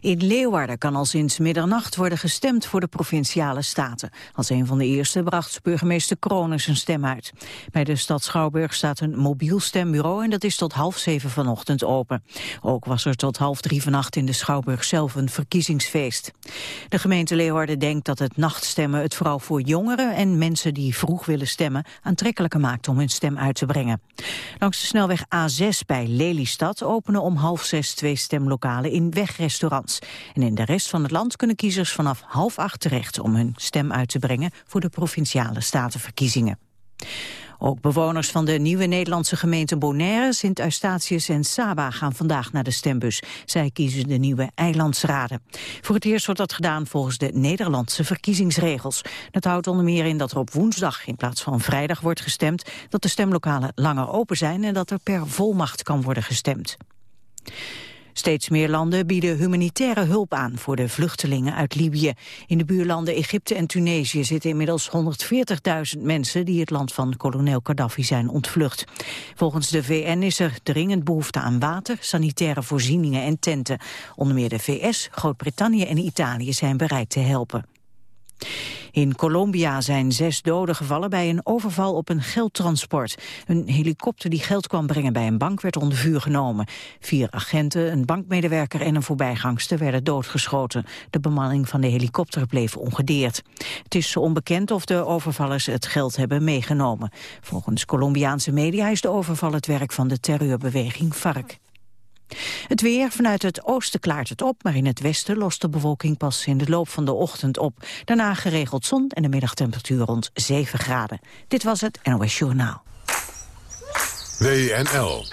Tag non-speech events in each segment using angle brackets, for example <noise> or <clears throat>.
In Leeuwarden kan al sinds middernacht worden gestemd voor de Provinciale Staten. Als een van de eerste bracht burgemeester Kronen zijn stem uit. Bij de stad Schouwburg staat een mobiel stembureau en dat is tot half zeven vanochtend open. Ook was er tot half drie vannacht in de Schouwburg zelf een verkiezingsfeest. De gemeente Leeuwarden denkt dat het nachtstemmen het vooral voor jongeren en mensen die vroeg willen stemmen aantrekkelijker maakt om hun stem uit te brengen. Langs de snelweg A6 bij Lelystad openen om half zes twee stemlokalen in en in de rest van het land kunnen kiezers vanaf half acht terecht om hun stem uit te brengen voor de provinciale statenverkiezingen. Ook bewoners van de nieuwe Nederlandse gemeenten Bonaire, Sint-Eustatius en Saba gaan vandaag naar de stembus. Zij kiezen de nieuwe eilandsraden. Voor het eerst wordt dat gedaan volgens de Nederlandse verkiezingsregels. Dat houdt onder meer in dat er op woensdag in plaats van vrijdag wordt gestemd, dat de stemlokalen langer open zijn en dat er per volmacht kan worden gestemd. Steeds meer landen bieden humanitaire hulp aan voor de vluchtelingen uit Libië. In de buurlanden Egypte en Tunesië zitten inmiddels 140.000 mensen die het land van kolonel Gaddafi zijn ontvlucht. Volgens de VN is er dringend behoefte aan water, sanitaire voorzieningen en tenten. Onder meer de VS, Groot-Brittannië en Italië zijn bereid te helpen. In Colombia zijn zes doden gevallen bij een overval op een geldtransport. Een helikopter die geld kwam brengen bij een bank werd onder vuur genomen. Vier agenten, een bankmedewerker en een voorbijgangster werden doodgeschoten. De bemanning van de helikopter bleef ongedeerd. Het is onbekend of de overvallers het geld hebben meegenomen. Volgens Colombiaanse media is de overval het werk van de terreurbeweging FARC. Het weer, vanuit het oosten klaart het op, maar in het westen lost de bewolking pas in de loop van de ochtend op. Daarna geregeld zon en de middagtemperatuur rond 7 graden. Dit was het NOS Journaal. WNL.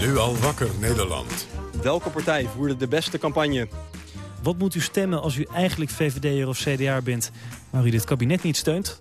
Nu al wakker Nederland. Welke partij voerde de beste campagne? Wat moet u stemmen als u eigenlijk VVD'er of CDA bent... maar u dit kabinet niet steunt?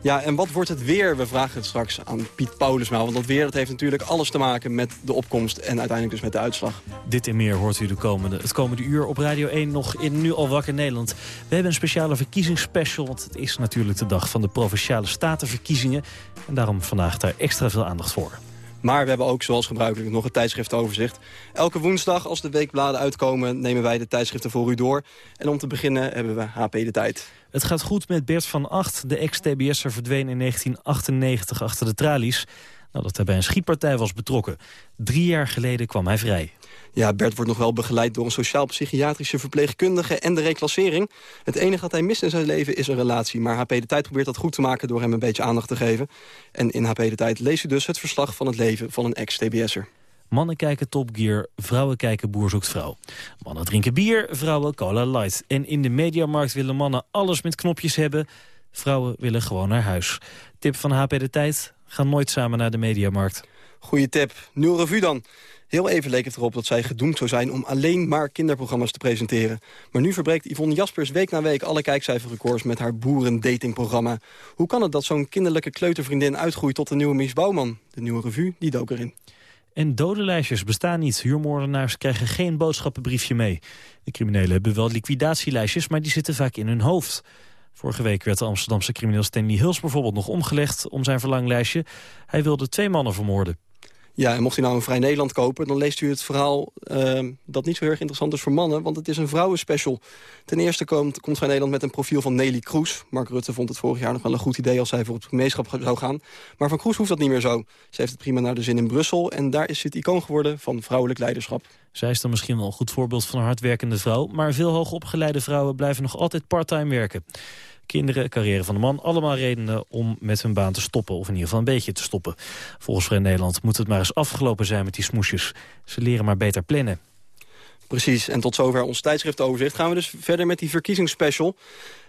Ja, en wat wordt het weer? We vragen het straks aan Piet Paulusma. Want dat weer dat heeft natuurlijk alles te maken met de opkomst... en uiteindelijk dus met de uitslag. Dit en meer hoort u de komende, het komende uur op Radio 1 nog in Nu al wakker Nederland. We hebben een speciale verkiezingsspecial... want het is natuurlijk de dag van de Provinciale Statenverkiezingen. En daarom vandaag daar extra veel aandacht voor. Maar we hebben ook, zoals gebruikelijk, nog een tijdschriftoverzicht. Elke woensdag, als de weekbladen uitkomen, nemen wij de tijdschriften voor u door. En om te beginnen hebben we HP De Tijd. Het gaat goed met Bert van Acht. De ex-TBS'er verdween in 1998 achter de tralies... nadat hij bij een schietpartij was betrokken. Drie jaar geleden kwam hij vrij. Ja, Bert wordt nog wel begeleid door een sociaal-psychiatrische verpleegkundige en de reclassering. Het enige dat hij mist in zijn leven is een relatie. Maar HP De Tijd probeert dat goed te maken door hem een beetje aandacht te geven. En in HP De Tijd leest u dus het verslag van het leven van een ex-TBS'er. Mannen kijken Top Gear, vrouwen kijken Boer zoekt vrouw. Mannen drinken bier, vrouwen cola light. En in de mediamarkt willen mannen alles met knopjes hebben. Vrouwen willen gewoon naar huis. Tip van HP De Tijd, ga nooit samen naar de mediamarkt. Goeie tip. Nieuwe revue dan. Heel even leek het erop dat zij gedoemd zou zijn om alleen maar kinderprogramma's te presenteren. Maar nu verbreekt Yvonne Jaspers week na week alle kijkcijferrecords met haar boerendatingprogramma. Hoe kan het dat zo'n kinderlijke kleutervriendin uitgroeit tot een nieuwe Mies Bouwman? De nieuwe revue, die dook erin. En dodenlijstjes bestaan niet. Huurmoordenaars krijgen geen boodschappenbriefje mee. De criminelen hebben wel liquidatielijstjes, maar die zitten vaak in hun hoofd. Vorige week werd de Amsterdamse crimineel Stanley Hills bijvoorbeeld nog omgelegd om zijn verlanglijstje. Hij wilde twee mannen vermoorden. Ja, en mocht u nou een Vrij Nederland kopen... dan leest u het verhaal uh, dat niet zo heel erg interessant is voor mannen... want het is een vrouwenspecial. Ten eerste komt, komt Vrij Nederland met een profiel van Nelly Kroes. Mark Rutte vond het vorig jaar nog wel een goed idee... als zij voor het gemeenschap zou gaan. Maar van Kroes hoeft dat niet meer zo. Ze heeft het prima naar de zin in Brussel... en daar is ze het icoon geworden van vrouwelijk leiderschap. Zij is dan misschien wel een goed voorbeeld van een hardwerkende vrouw... maar veel hoogopgeleide vrouwen blijven nog altijd parttime werken. Kinderen, carrière van de man, allemaal redenen om met hun baan te stoppen. Of in ieder geval een beetje te stoppen. Volgens Vrij Nederland moet het maar eens afgelopen zijn met die smoesjes. Ze leren maar beter plannen. Precies, en tot zover ons tijdschriftoverzicht. Gaan we dus verder met die verkiezingsspecial.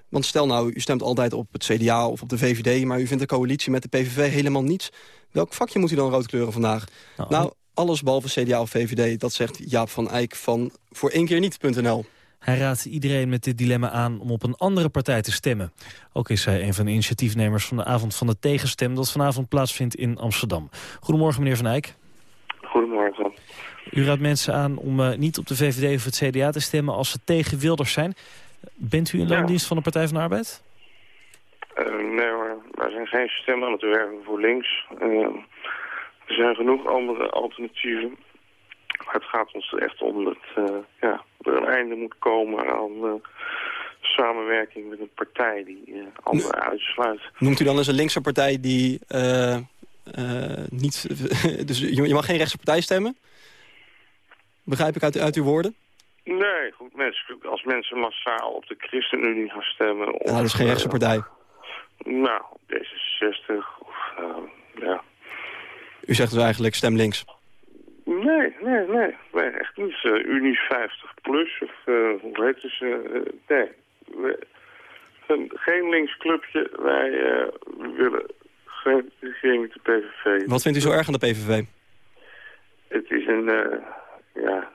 Want stel nou, u stemt altijd op het CDA of op de VVD... maar u vindt de coalitie met de PVV helemaal niets. Welk vakje moet u dan rood kleuren vandaag? Nou, nou alles behalve CDA of VVD, dat zegt Jaap van Eyck van voor één keer niet.nl. Hij raadt iedereen met dit dilemma aan om op een andere partij te stemmen. Ook is hij een van de initiatiefnemers van de avond van de tegenstem... dat vanavond plaatsvindt in Amsterdam. Goedemorgen, meneer Van Eyck. Goedemorgen. U raadt mensen aan om niet op de VVD of het CDA te stemmen als ze tegen Wilders zijn. Bent u in loondienst van de Partij van de Arbeid? nee hoor, wij zijn geen stem aan het werken voor links. er zijn genoeg andere alternatieven. Maar het gaat ons echt om dat ja, er een einde moet komen aan samenwerking met een partij die uh, anderen uitsluit. Noemt u dan eens een linkse partij die uh, niet... <laughs> dus je, mag geen rechtse partij stemmen? Begrijp ik uit, uit uw woorden? Nee, goed, mensen, als mensen massaal op de ChristenUnie gaan stemmen... Of, dat is geen rechtse partij. nou, D66 of ja... U zegt dus eigenlijk stem links? Nee, nee, nee. nee echt niet. Uh, Unie 50 plus of hoe heet het? Uh, nee, we, geen links clubje. Wij uh, willen geen regering met de PVV. Wat vindt u zo erg aan de PVV? Het is een... Uh, ja,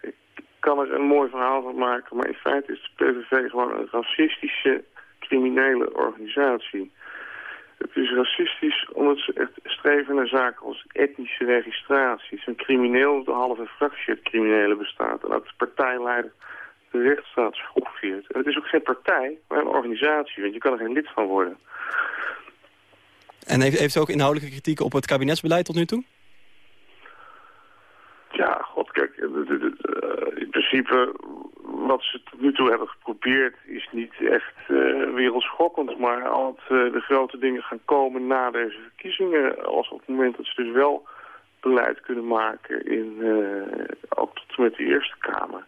ik kan er een mooi verhaal van maken, maar in feite is de PVV gewoon een racistische, criminele organisatie. Het is racistisch omdat ze echt streven naar zaken als etnische registraties. Een crimineel de halve fractie het criminele bestaat. En dat de partijleider de rechtsstaat schoffeert. En het is ook geen partij, maar een organisatie, want je kan er geen lid van worden. En heeft, heeft u ook inhoudelijke kritiek op het kabinetsbeleid tot nu toe? Ja, god, kijk, eh, in principe wat ze tot nu toe hebben geprobeerd is niet echt uh, wereldschokkend. Maar als uh, de grote dingen gaan komen na deze verkiezingen, als op het moment dat ze dus wel beleid kunnen maken, in, uh, ook tot met de Eerste Kamer,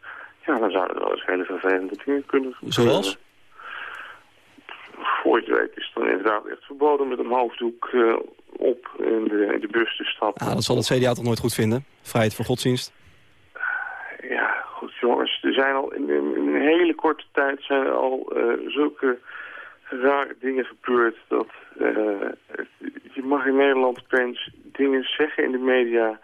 ja, dan zouden er wel eens hele vervelende dingen kunnen gebeuren. Zoals? Voor je weet is het dan inderdaad echt verboden met een hoofddoek op in de, in de bus te stappen. Ah, dat zal het CDA toch nooit goed vinden? Vrijheid voor godsdienst? Ja, goed jongens. Zijn al in, een hele korte tijd zijn er al uh, zulke rare dingen gebeurd. Dat uh, je mag in Nederland opeens dingen zeggen in de media.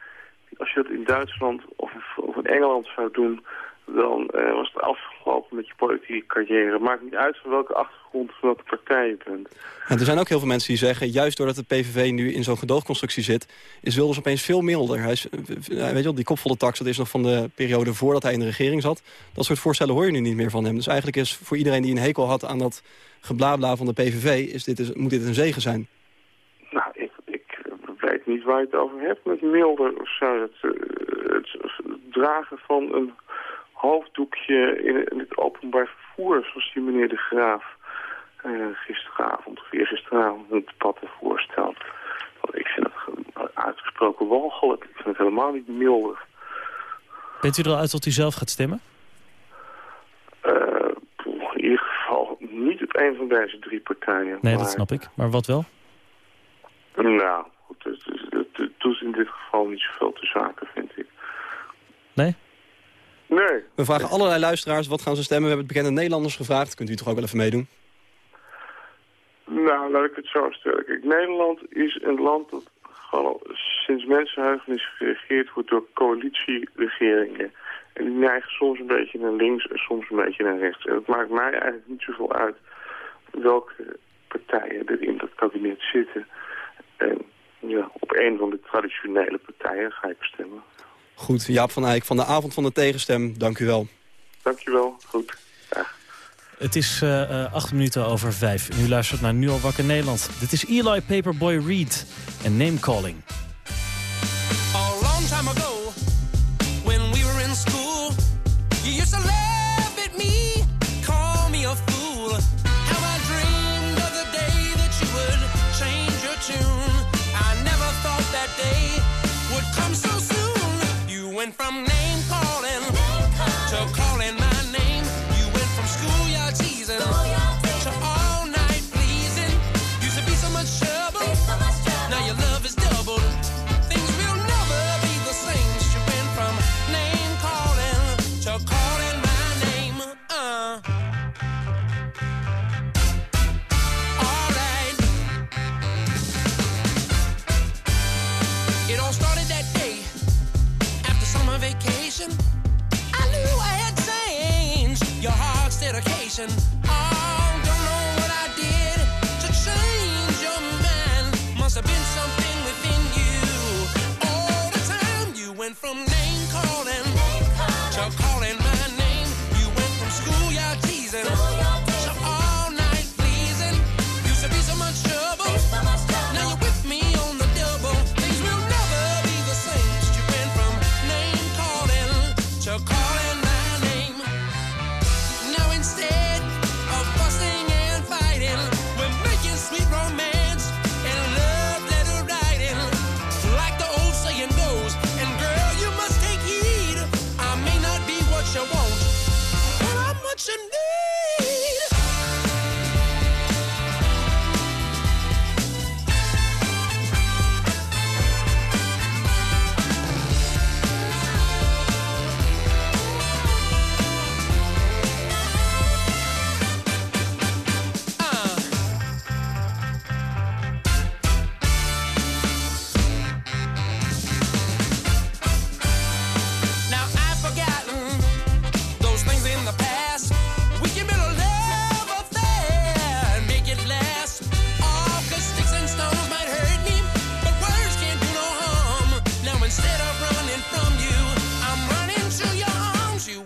Als je dat in Duitsland of, of in Engeland zou doen dan uh, was het afgelopen met je politieke carrière. Maakt niet uit van welke achtergrond van welke partij je bent. En er zijn ook heel veel mensen die zeggen... juist doordat de PVV nu in zo'n gedoogconstructie zit... is Wilders opeens veel milder. Hij is, eh, weet je wel, die kopvolle tax, dat is nog van de periode voordat hij in de regering zat. Dat soort voorstellen hoor je nu niet meer van hem. Dus eigenlijk is voor iedereen die een hekel had aan dat geblabla van de PVV... Is dit, is, moet dit een zegen zijn. Nou, ik, ik weet niet waar je het over hebt met milder of zo. Het, eh, het dragen van een hoofddoekje in, het openbaar vervoer, zoals die meneer De Graaf uh, gisteravond of eergisteravond het debat voorstelt. Want ik vind het uitgesproken walgelijk. Ik vind het helemaal niet milder. Bent u er al uit tot u zelf gaat stemmen? Uh, in ieder geval niet op een van deze drie partijen. Nee, dat snap ik. Maar wat wel? Nou, goed, het, het, het doet in dit geval niet zoveel te zaken, vind ik. Nee? Nee. We vragen allerlei luisteraars wat gaan ze stemmen. We hebben het bekende Nederlanders gevraagd. Kunt u toch ook wel even meedoen? Nou, laat ik het zo stellen. Kijk, Nederland is een land dat gewoon sinds mensenheugenis geregeerd wordt door coalitieregeringen. En die neigen soms een beetje naar links en soms een beetje naar rechts. En het maakt mij eigenlijk niet zoveel uit welke partijen er in dat kabinet zitten. En ja, op een van de traditionele partijen ga ik stemmen. Goed, Jaap van Eyck van de avond van de tegenstem, dank u wel. Dank je wel, goed. Ja. Het is uh, acht minuten over vijf. U luistert naar Nu al wakker Nederland. Dit is Eli Paperboy Reed en Name Calling. A long time ago,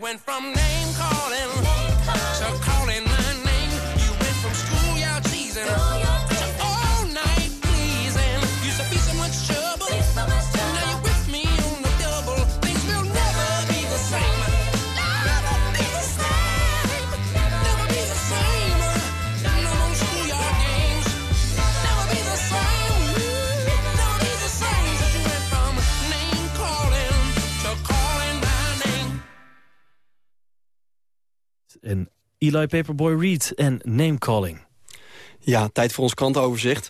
went from name Eli Paperboy Reed en Name Calling. Ja, tijd voor ons krantenoverzicht.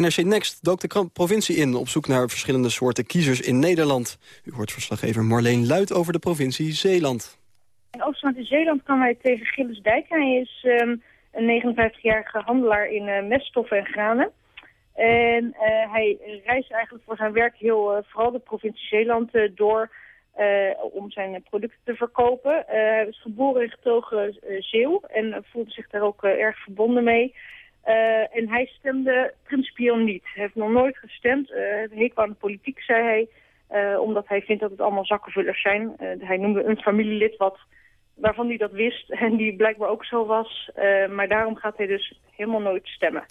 NRC Next dook de krant- provincie in op zoek naar verschillende soorten kiezers in Nederland. U hoort verslaggever Marleen Luit over de provincie Zeeland. In Oosterland in Zeeland kwamen wij tegen Gilles Dijk. Hij is ehm, een 59-jarige handelaar in eh, meststoffen en granen. En eh, hij reist eigenlijk voor zijn werk heel eh, vooral de provincie Zeeland eh, door om zijn eh, producten te verkopen. Eh, hij is geboren en getogen eh, Zeeuw en eh, voelde zich daar ook eh, erg verbonden mee. Eh, en hij stemde principieel niet. Hij heeft nog nooit gestemd. Eh, Hij hekel aan de politiek, zei hij. eh, omdat hij vindt dat het allemaal zakkenvullers zijn. Eh, hij noemde een familielid wat, waarvan hij dat wist <laughs> en die blijkbaar ook zo was. Eh, maar daarom gaat hij dus helemaal nooit stemmen.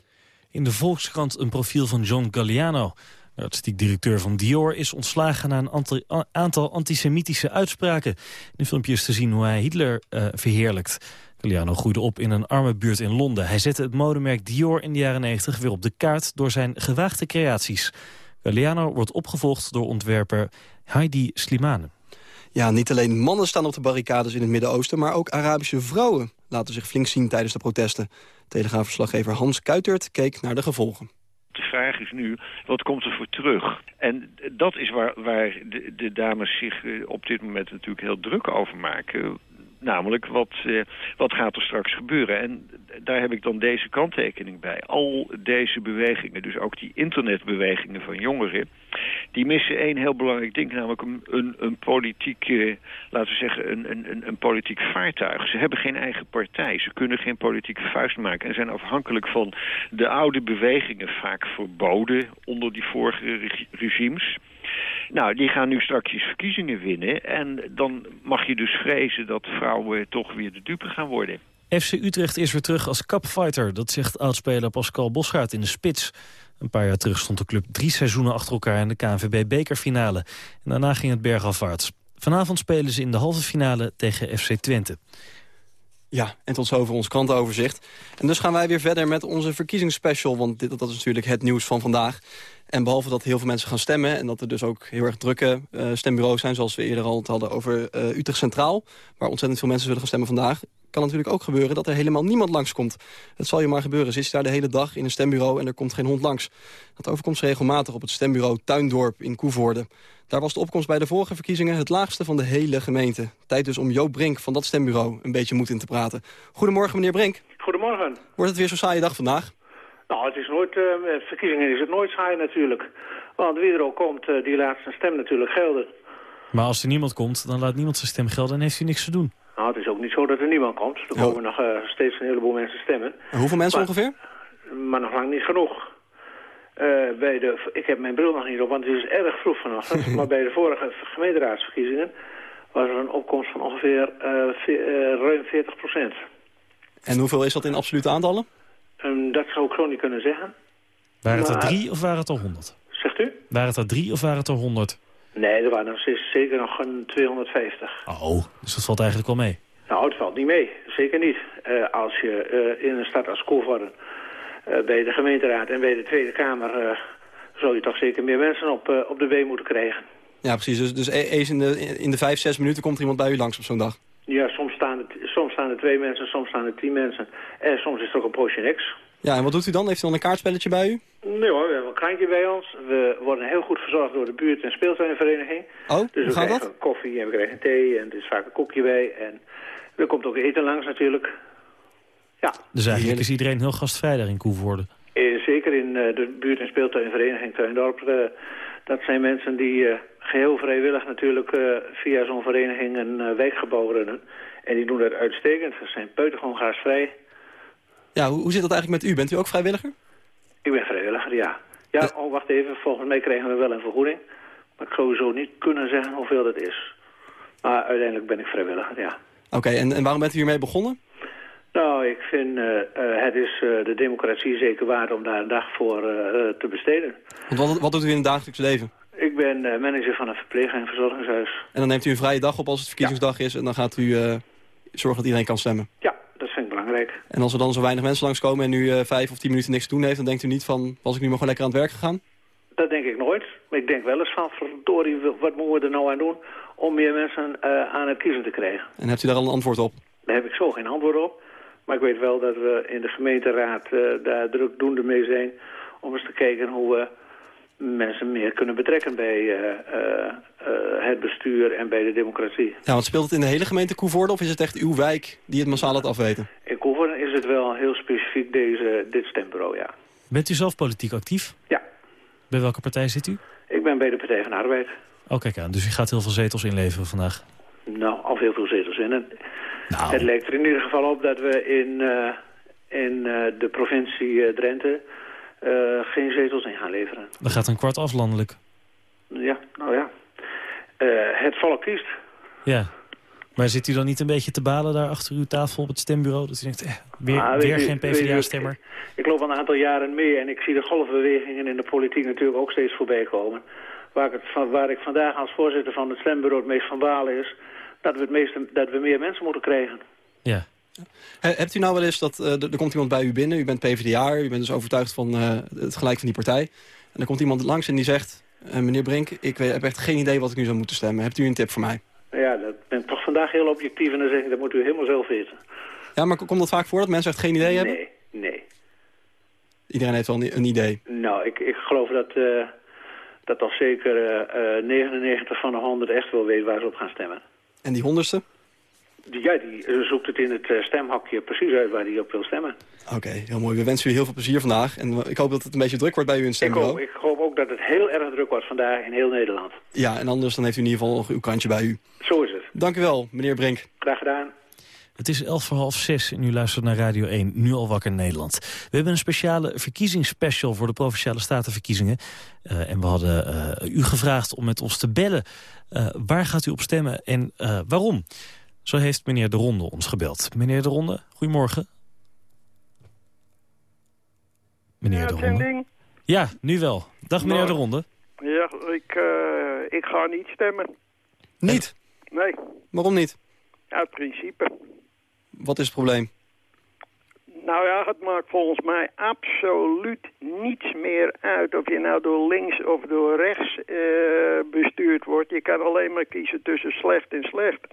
In de Volkskrant een profiel van John Galliano. De artistiek directeur van Dior is ontslagen na een aantal antisemitische uitspraken. In een filmpje is te zien hoe hij Hitler eh, verheerlijkt. Galliano groeide op in een arme buurt in Londen. Hij zette het modemerk Dior in de jaren 90 weer op de kaart door zijn gewaagde creaties. Galliano wordt opgevolgd door ontwerper Heidi Slimane. Ja, niet alleen mannen staan op de barricades in het Midden-Oosten... maar ook Arabische vrouwen laten zich flink zien tijdens de protesten. Telegraafverslaggever Hans Kuitert keek naar de gevolgen. Vraag is nu, wat komt er voor terug? En dat is waar, waar de, de dames zich eh, op dit moment natuurlijk heel druk over maken. Namelijk, wat, eh, wat gaat er straks gebeuren? En daar heb ik dan deze kanttekening bij. Al deze bewegingen, dus ook die internetbewegingen van jongeren... die missen één heel belangrijk ding, namelijk een, een, politiek... eh, laten we zeggen, een, een, een- politiek vaartuig. Ze hebben geen eigen partij. Ze kunnen geen politieke vuist maken... en zijn afhankelijk van de oude bewegingen... vaak verboden onder die vorige reg- regimes... Nou, die gaan nu straks verkiezingen winnen. En dan mag je dus vrezen dat vrouwen toch weer de dupe gaan worden. FC Utrecht is weer terug als cupfighter. Dat zegt oudspeler Pascal Bosgaard in de spits. Een paar jaar terug stond de club drie seizoenen achter elkaar in de KNVB-bekerfinale. En daarna ging het bergafwaarts. Vanavond spelen ze in de halve finale tegen FC Twente. Ja, en tot zover ons krantenoverzicht. En dus gaan wij weer verder met onze verkiezingsspecial... want dit, dat is natuurlijk het nieuws van vandaag. En behalve dat heel veel mensen gaan stemmen... en dat er dus ook heel erg drukke eh, stembureaus zijn... zoals we eerder al het hadden over eh, Utrecht Centraal... waar ontzettend veel mensen zullen gaan stemmen vandaag... kan natuurlijk ook gebeuren dat er helemaal niemand langskomt. Het zal je maar gebeuren. Zit je daar de hele dag in een stembureau en er komt geen hond langs. Dat overkomt ze regelmatig op het stembureau Tuindorp in Koevoorde. Daar was de opkomst bij de vorige verkiezingen het laagste van de hele gemeente. Tijd dus om Joop Brink van dat stembureau een beetje moed in te praten. Goedemorgen, meneer Brink. Goedemorgen. Wordt het weer zo'n saaie dag vandaag? Nou, het is nooit, eh, verkiezingen is het nooit saai natuurlijk. Want wie er ook komt, eh, die laat zijn stem natuurlijk gelden. Maar als er niemand komt, dan laat niemand zijn stem gelden en heeft u niks te doen. Nou, het is ook niet zo dat er niemand komt. Er komen nog eh, steeds een heleboel mensen stemmen. En hoeveel mensen Maar- ongeveer? Maar nog lang niet genoeg. Eh, bij de, ik heb mijn bril nog niet op, want het is erg vroeg vanochtend. <laughs> maar bij de vorige gemeenteraadsverkiezingen was er een opkomst van ongeveer ve- ruim 40 procent. En hoeveel is dat in absolute aantallen? Dat zou ik zo niet kunnen zeggen. Waren het er drie of waren het er honderd? Zegt u? Waren het er drie of waren het er honderd? Nee, er waren zeker nog een 250. Oh, dus dat valt eigenlijk wel mee. Nou, het valt niet mee. Zeker niet. Eh, als je eh, in een stad als Koevoorden eh, bij de gemeenteraad en bij de Tweede Kamer... eh zou je toch zeker meer mensen op, eh, op de been moeten krijgen. Ja, precies. Dus, dus e- eens in de, in de vijf, zes minuten komt er iemand bij u langs op zo'n dag. Ja, soms staan, er, soms staan er twee mensen, soms staan er tien mensen. En soms is er ook een poosje niks. Ja, en wat doet u dan? Heeft u dan een kaartspelletje bij u? Nee hoor, we hebben een krantje bij ons. We worden heel goed verzorgd door de buurt- en speeltuinvereniging. Oh, Dus hoe we krijgen dat? koffie en we krijgen thee en er is vaak een koekje bij. En er komt ook eten langs natuurlijk. Ja, Dus eigenlijk is iedereen heel gastvrij daar in Koevoorde. Eh, zeker in eh, de buurt- en speeltuinvereniging Tuindorp. eh, dat zijn mensen die eh, geheel vrijwillig natuurlijk eh, via zo'n vereniging een eh, wijkgebouw runnen. En die doen dat uitstekend. Ze zijn buitengewoon gastvrij. Ja, hoe, hoe zit dat eigenlijk met u? Bent u ook vrijwilliger? Ik ben vrijwilliger, ja. Ja, oh, wacht even. Volgens mij krijgen we wel een vergoeding. Maar ik zou zo niet kunnen zeggen hoeveel dat is. Maar uiteindelijk ben ik vrijwilliger, ja. Oké, en, en waarom bent u hiermee begonnen? Nou, ik vind eh, het is de democratie zeker waard om daar een dag voor te besteden. Want wat, wat doet u in het dagelijks leven? Ik ben eh, manager van een verpleeg- en verzorgingshuis. En dan neemt u een vrije dag op als het verkiezingsdag is... en dan gaat u eh, zorgen dat iedereen kan stemmen. Ja, dat vind ik belangrijk. En als er dan zo weinig mensen langskomen en u eh, vijf of tien minuten niks te doen heeft... dan denkt u niet van, was ik nu maar gewoon lekker aan het werk gegaan? Dat denk ik nooit. Maar ik denk wel eens van, verdorie, wat moeten we er nou aan doen... om meer mensen aan het kiezen te krijgen. En hebt u daar al een antwoord op? Daar heb ik zo geen antwoord op. Maar ik weet wel dat we in de gemeenteraad eh, daar drukdoende mee zijn... om eens te kijken hoe we mensen meer kunnen betrekken bij eh, eh, eh, het bestuur en bij de democratie. Ja, want speelt het in de hele gemeente Koevoorde of is het echt uw wijk die het massaal laat afweten? In Koevoorden is het wel heel specifiek deze, dit stembureau, ja. Bent u zelf politiek actief? Ja. Bij welke partij zit u? Ik ben bij de Partij van de Arbeid. Oh, kijk aan. Dus u gaat heel veel zetels inleveren vandaag. Nou, al heel veel zetels in. En Nou. Het lijkt er in ieder geval op dat we in, eh, in eh, de provincie eh, Drenthe eh, geen zetels in gaan leveren. Dan gaat een kwart af landelijk. Ja, nou ja. Eh, het volk kiest. Ja. Maar zit u dan niet een beetje te balen daar achter uw tafel op het stembureau? Dat u denkt, eh, weer, Ah, weer u- geen PvdA-stemmer? Ik loop al een aantal jaren mee en ik zie de golfbewegingen in de politiek natuurlijk ook steeds voorbij komen. Waar ik, het waar ik vandaag als voorzitter van het stembureau het meest van balen is... dat we, het meeste, dat we meer mensen moeten krijgen. Ja. He- hebt u nou wel eens dat, eh, er komt iemand bij u binnen, u bent PvdA, u bent dus overtuigd van eh, het gelijk van die partij. En er komt iemand langs en die zegt, eh, meneer Brink, ik weet- heb echt geen idee wat ik nu zou moeten stemmen. Hebt u een tip voor mij? Ja, dat ben ik toch vandaag heel objectief en dan zeg ik, dat moet u helemaal zelf weten. Ja, maar komt dat vaak voor dat mensen echt geen idee hebben? Nee, nee. Iedereen heeft wel een, idee. Nou, ik, ik geloof dat, dat al zeker eh, eh, 99 van de 100 echt wel weet waar ze op gaan stemmen. En die honderdste? Die, ja, die eh, zoekt het in het eh, stemhokje precies uit waar hij op wil stemmen. Oké, heel mooi. We wensen u heel veel plezier vandaag. En we- ik hoop dat het een beetje druk wordt bij u in het Ik hoop, stembureau. ik hoop ook dat het heel erg druk wordt vandaag in heel Nederland. Ja, en anders dan heeft u in ieder geval nog uw kantje bij u. Zo is het. Dank u wel, meneer Brink. Graag gedaan. Het is elf voor half zes en u luistert naar Radio 1, nu al wakker Nederland. We hebben een speciale verkiezingsspecial voor de Provinciale Statenverkiezingen. Eh, en we hadden eh, u gevraagd om met ons te bellen. Eh, waar gaat u op stemmen en eh, waarom? Zo heeft meneer De Ronde ons gebeld. Meneer De Ronde, goedemorgen. Meneer De Ronde. Ja, nu wel. Dag meneer De Ronde. Ja, ik, eh, ik ga niet stemmen. Niet? Nee, Waarom niet? uit principe. Wat is het probleem? Nou ja, het maakt volgens mij absoluut niets meer uit of je nou door links of door rechts eh, bestuurd wordt. Je kan alleen maar kiezen tussen slecht en slecht.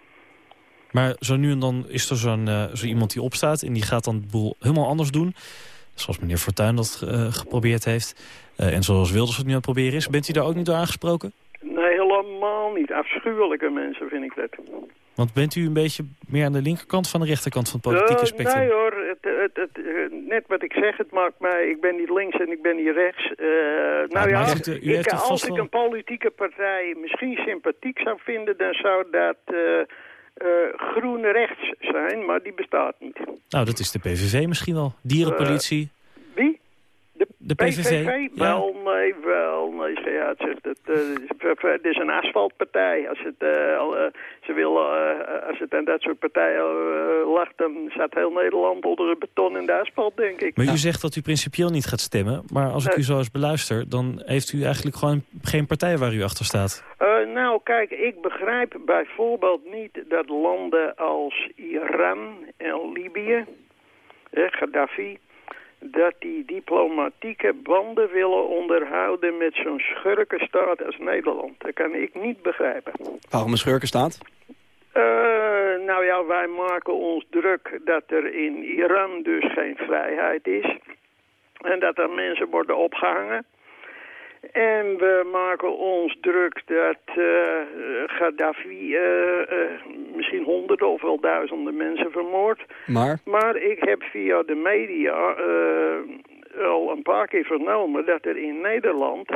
Maar zo nu en dan is er zo'n eh, zo iemand die opstaat... en die gaat dan de boel helemaal anders doen. Zoals meneer Fortuyn dat eh, geprobeerd heeft. Eh, en zoals Wilders het nu aan het proberen is. Bent u daar ook niet door aangesproken? Nee, helemaal niet. Afschuwelijke mensen vind ik dat. Want bent u een beetje meer aan de linkerkant van de rechterkant van het politieke spectrum? Nee hoor, het, het, het, net wat ik zeg, het maakt mij, ik ben niet links en ik ben niet rechts. Nou ja, u ik, als ik een politieke partij misschien sympathiek zou vinden, dan zou dat eh, groen rechts zijn, maar die bestaat niet. Nou, dat is de PVV misschien wel. Dierenpolitie. Wie? De PVV? Ja. Wel, nee, wel, nee. ze- Ja, het, zegt het, eh, het is een asfaltpartij. Als het, eh, eh, ze wil, eh, als het aan dat soort partijen eh, lag, dan zat heel Nederland onder het beton en de asfalt, denk ik. Maar u zegt dat u principieel niet gaat stemmen. Maar als ik u zo eens beluister... dan heeft u eigenlijk gewoon geen partij waar u achter staat. Eh, nou, kijk, ik begrijp bijvoorbeeld niet dat landen als Iran en Libië, eh, Gaddafi, dat die diplomatieke banden willen onderhouden met zo'n schurkenstaat als Nederland. Dat kan ik niet begrijpen. Waarom een schurkenstaat? Eh, nou ja, wij maken ons druk dat er in Iran dus geen vrijheid is. En dat er mensen worden opgehangen. En we maken ons druk dat eh, Gaddafi eh, eh, misschien honderden of wel duizenden mensen vermoordt. Maar? Maar ik heb via de media eh, al een paar keer vernomen dat er in Nederland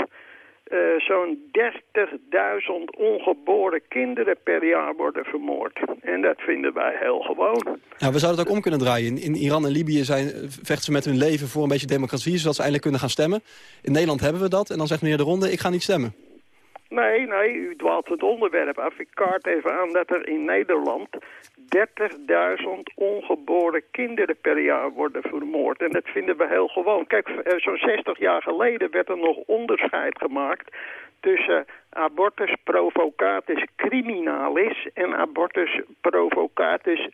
eh, zo'n 30.000 ongeboren kinderen per jaar worden vermoord. En dat vinden wij heel gewoon. Ja, we zouden het ook om kunnen draaien. In, in Iran en Libië zijn, eh, vechten ze met hun leven voor een beetje democratie... zodat ze eindelijk kunnen gaan stemmen. In Nederland hebben we dat. En dan zegt meneer De Ronde, ik ga niet stemmen. Nee, nee, u dwaalt het onderwerp af. Ik kaart even aan dat er in Nederland 30.000 ongeboren kinderen per jaar worden vermoord. En dat vinden we heel gewoon. Kijk, eh, zo'n 60 jaar geleden werd er nog onderscheid gemaakt tussen abortus provocatus criminalis en abortus provocatus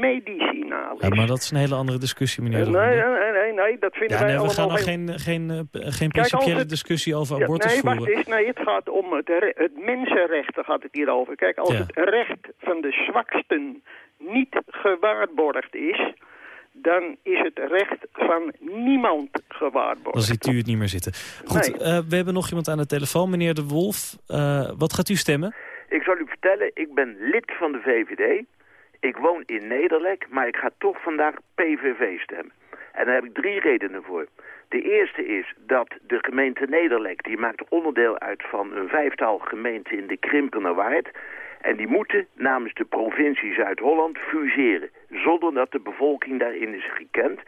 medicinalis. Ja, maar dat is een hele andere discussie, meneer. Nee, nee, nee, nee, dat vinden Ja, wij nee, we gaan nog geen, geen, eh, geen principiële het- discussie over Ja, abortus nee, wacht voeren. eens. Nee, het gaat om het, het mensenrechten gaat het hier over. Kijk, als Ja. het recht van de zwaksten niet gewaarborgd is... dan is het recht van niemand gewaarborgd. Dan ziet u het niet meer zitten. Goed, Nee. eh, we hebben nog iemand aan de telefoon, meneer De Wolf. Eh, wat gaat u stemmen? Ik zal u vertellen, ik ben lid van de VVD. Ik woon in Nederland, maar ik ga toch vandaag PVV stemmen. En daar heb ik drie redenen voor. De eerste is dat de gemeente Nederland, die maakt onderdeel uit van een vijftal gemeenten in de Krimpenerwaard. En die moeten namens de provincie Zuid-Holland fuseren, zonder dat de bevolking daarin is gekend.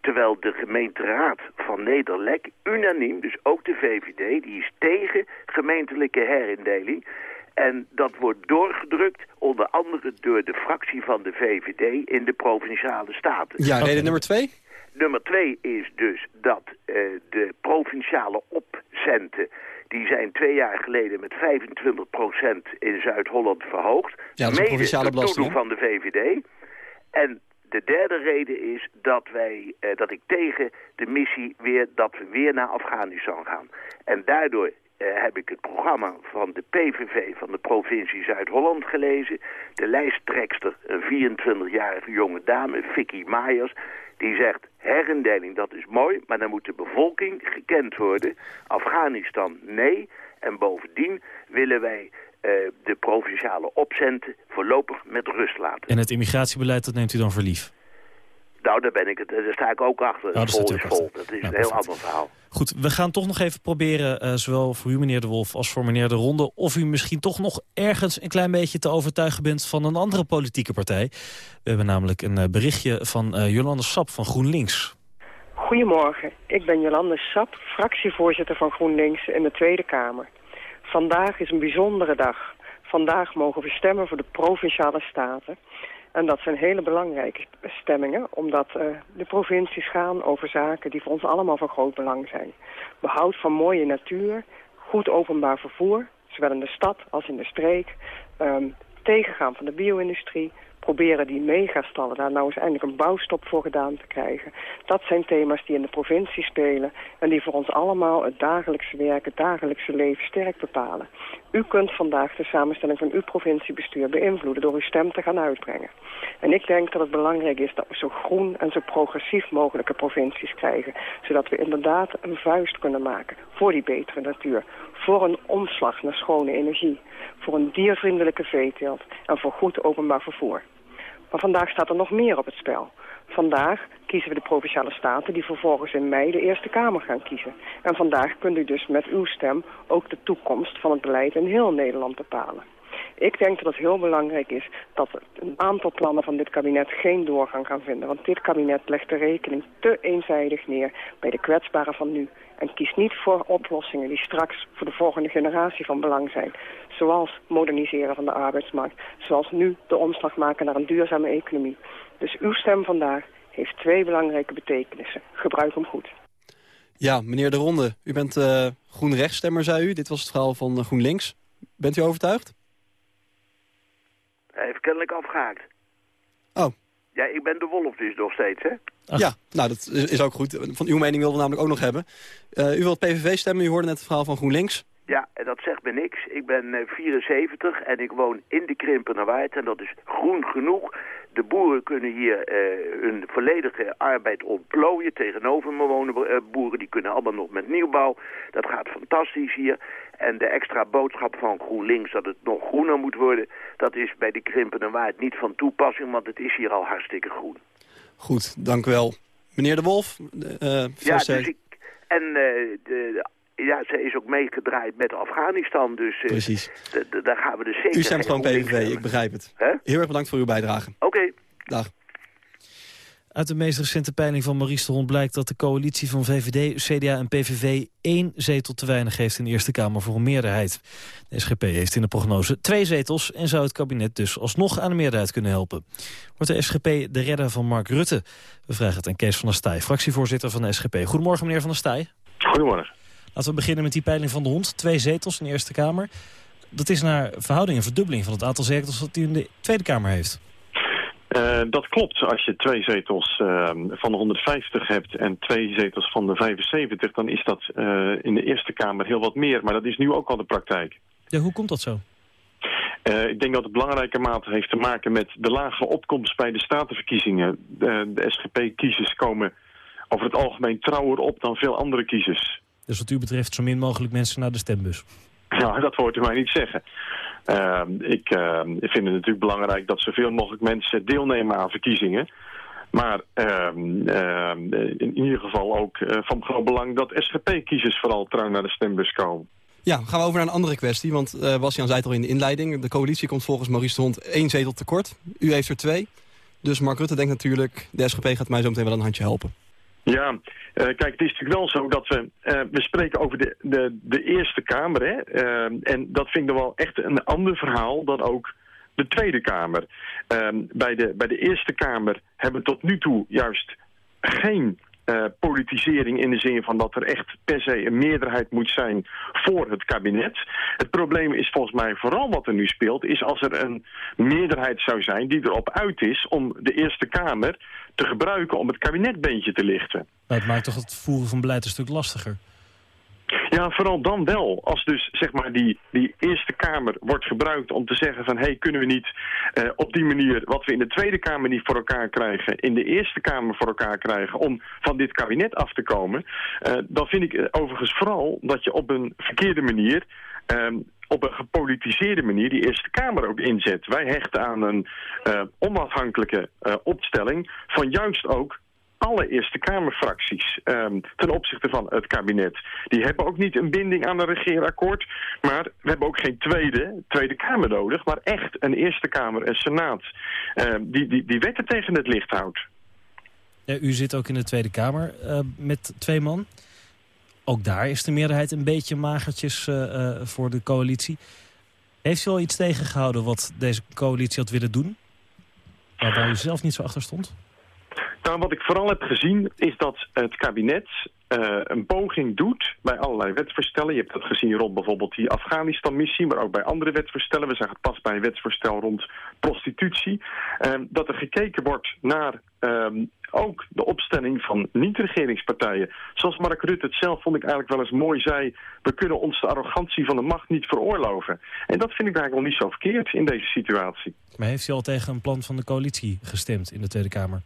Terwijl de gemeenteraad van Nederland unaniem, dus ook de VVD, die is tegen gemeentelijke herindeling. En dat wordt doorgedrukt onder andere door de fractie van de VVD in de Provinciale Staten. Ja, reden nummer twee? Nummer twee is dus dat eh, de provinciale die zijn twee jaar geleden met 25% in Zuid-Holland verhoogd. Ja, dat is een provinciale belasting, van de VVD. En de derde reden is dat, wij, eh, dat ik tegen de missie weer... dat we weer naar Afghanistan gaan. En daardoor heb ik het programma van de PVV van de provincie Zuid-Holland gelezen. De lijsttrekster, een 24-jarige jonge dame, Vicky Maaiers... die zegt, herindeling dat is mooi, maar dan moet de bevolking gekend worden. Afghanistan nee. En bovendien willen wij eh, de provinciale opcenten voorlopig met rust laten. En het immigratiebeleid, dat neemt u dan voor lief? Nou, daar, ben ik het, daar sta ik ook achter. Oh, daar vol is vol. Dat is Nou, een heel ander verhaal. Goed, we gaan toch nog even proberen, eh, zowel voor u meneer De Wolf als voor meneer De Ronde... of u misschien toch nog ergens een klein beetje te overtuigen bent van een andere politieke partij. We hebben namelijk een eh, berichtje van eh, Jolande Sap van GroenLinks. Goedemorgen, ik ben Jolande Sap, fractievoorzitter van GroenLinks in de Tweede Kamer. Vandaag is een bijzondere dag. Vandaag mogen we stemmen voor de Provinciale Staten. En dat zijn hele belangrijke stemmingen, omdat eh, de provincies gaan over zaken die voor ons allemaal van groot belang zijn. Behoud van mooie natuur, goed openbaar vervoer, zowel in de stad als in de streek, ehm, tegengaan van de bio-industrie, proberen die megastallen daar nou eens eindelijk een bouwstop voor gedaan te krijgen. Dat zijn thema's die in de provincie spelen en die voor ons allemaal het dagelijkse werk, het dagelijkse leven sterk bepalen. U kunt vandaag de samenstelling van uw provinciebestuur beïnvloeden door uw stem te gaan uitbrengen. En ik denk dat het belangrijk is dat we zo groen en zo progressief mogelijke provincies krijgen. Zodat we inderdaad een vuist kunnen maken voor die betere natuur. Voor een omslag naar schone energie. Voor een diervriendelijke veeteelt en voor goed openbaar vervoer. Maar vandaag staat er nog meer op het spel. Vandaag kiezen we de Provinciale Staten die vervolgens in mei de Eerste Kamer gaan kiezen. En vandaag kunt u dus met uw stem ook de toekomst van het beleid in heel Nederland bepalen. Ik denk dat het heel belangrijk is dat een aantal plannen van dit kabinet geen doorgang gaan vinden. Want dit kabinet legt de rekening te eenzijdig neer bij de kwetsbaren van nu. En kiest niet voor oplossingen die straks voor de volgende generatie van belang zijn. Zoals moderniseren van de arbeidsmarkt. Zoals nu de omslag maken naar een duurzame economie. Dus uw stem vandaag heeft twee belangrijke betekenissen. Gebruik hem goed. Ja, meneer De Ronde, u bent eh groen-rechtsstemmer, zei u. Dit was het verhaal van eh, GroenLinks. Bent u overtuigd? Hij heeft kennelijk afgehaakt. Oh. Ja, ik ben de wolf dus nog steeds, hè? Ja, nou dat is ook goed. Van uw mening wilden we namelijk ook nog hebben. Eh, u wilt PVV stemmen, u hoorde net het verhaal van GroenLinks. Ja, en dat zegt me niks. Ik ben eh, 74 en ik woon in de Krimpenerwaard en dat is groen genoeg. De boeren kunnen hier eh, hun volledige arbeid ontplooien. Tegenover me wonen eh, boeren, die kunnen allemaal nog met nieuwbouw. Dat gaat fantastisch hier. En de extra boodschap van GroenLinks dat het nog groener moet worden... dat is bij de Krimpenerwaard niet van toepassing, want het is hier al hartstikke groen. Goed, dank u wel. Meneer De Wolf, eh Ja, dus ik... En eh, de, ja, ze is ook meegedraaid met Afghanistan, dus... eh, Precies. daar gaan we dus zeker U stemt gewoon GroenLinks PVV, ik begrijp het. Hè? Heel erg bedankt voor uw bijdrage. Oké. Dag. Uit de meest recente peiling van Maurice de Hond blijkt dat de coalitie van VVD, CDA en PVV één zetel te weinig heeft in de Eerste Kamer voor een meerderheid. De SGP heeft in de prognose twee zetels en zou het kabinet dus alsnog aan de meerderheid kunnen helpen. Wordt de SGP de redder van Mark Rutte? We vragen het aan Kees van der Staaij, fractievoorzitter van de SGP. Goedemorgen meneer van der Staaij. Goedemorgen. Laten we beginnen met die peiling van de Hond. Twee zetels in de Eerste Kamer. Dat is naar verhouding een verdubbeling van het aantal zetels dat hij in de Tweede Kamer heeft. Uh, dat klopt. Als je twee zetels uh, van de 150 hebt en twee zetels van de 75... dan is dat uh, in de Eerste Kamer heel wat meer. Maar dat is nu ook al de praktijk. Ja, hoe komt dat zo? ik denk dat het belangrijke mate heeft te maken met de lage opkomst bij de statenverkiezingen. de SGP-kiezers komen over het algemeen trouwer op dan veel andere kiezers. Dus wat u betreft zo min mogelijk mensen naar de stembus? Nou, dat hoort u mij niet zeggen. Uh, ik, uh, ik vind het natuurlijk belangrijk dat zoveel mogelijk mensen deelnemen aan verkiezingen. Maar ehm, in ieder geval ook uh, van groot belang dat SGP-kiezers vooral trouw naar de stembus komen. Ja, gaan we over naar een andere kwestie. Want uh, Bastiaan zei het al in de inleiding. De coalitie komt volgens Maurice de Hond één zetel tekort. U heeft er twee. Dus Mark Rutte denkt natuurlijk, de SGP gaat mij zo meteen wel een handje helpen. Ja, uh, kijk, het is natuurlijk wel zo dat we... Uh, we spreken over de, de, de Eerste Kamer, hè. Uh, en dat vind ik wel echt een ander verhaal dan ook de Tweede Kamer. bij, de, bij de Eerste Kamer hebben we tot nu toe juist geen politisering in de zin van dat er echt per se een meerderheid moet zijn voor het kabinet. Het probleem is volgens mij vooral wat er nu speelt, is als er een meerderheid zou zijn die erop uit is om de Eerste Kamer te gebruiken om het kabinetbeentje te lichten. Maar het maakt toch het voeren van beleid een stuk lastiger? Ja, vooral dan wel. Als dus zeg maar die, die Eerste Kamer wordt gebruikt om te zeggen van... hé, hey, kunnen we niet uh, op die manier wat we in de Tweede Kamer niet voor elkaar krijgen... in de Eerste Kamer voor elkaar krijgen om van dit kabinet af te komen... Uh, dan vind ik overigens vooral dat je op een verkeerde manier... Um, op een gepolitiseerde manier die Eerste Kamer ook inzet. Wij hechten aan een uh, onafhankelijke uh, opstelling van juist ook alle Eerste Kamerfracties um, ten opzichte van het kabinet. Die hebben ook niet een binding aan een regeerakkoord. Maar we hebben ook geen tweede, tweede Kamer nodig. Maar echt een Eerste Kamer en Senaat um, die, die, die wetten tegen het licht houdt. Ja, u zit ook in de Tweede Kamer met twee man. Ook daar is de meerderheid een beetje magertjes uh, uh, voor de coalitie. Heeft u al iets tegengehouden wat deze coalitie had willen doen? Waar u zelf niet zo achter stond? Nou, wat ik vooral heb gezien is dat het kabinet uh, een poging doet bij allerlei wetsvoorstellen. Je hebt dat gezien rond bijvoorbeeld die Afghanistan-missie, maar ook bij andere wetsvoorstellen. We zagen het pas bij een wetsvoorstel rond prostitutie. Uh, dat er gekeken wordt naar uh, ook de opstelling van niet-regeringspartijen. Zoals Mark Rutte het zelf, vond ik eigenlijk wel eens mooi zei... we kunnen ons de arrogantie van de macht niet veroorloven. En dat vind ik eigenlijk wel niet zo verkeerd in deze situatie. Maar heeft u al tegen een plan van de coalitie gestemd in de Tweede Kamer?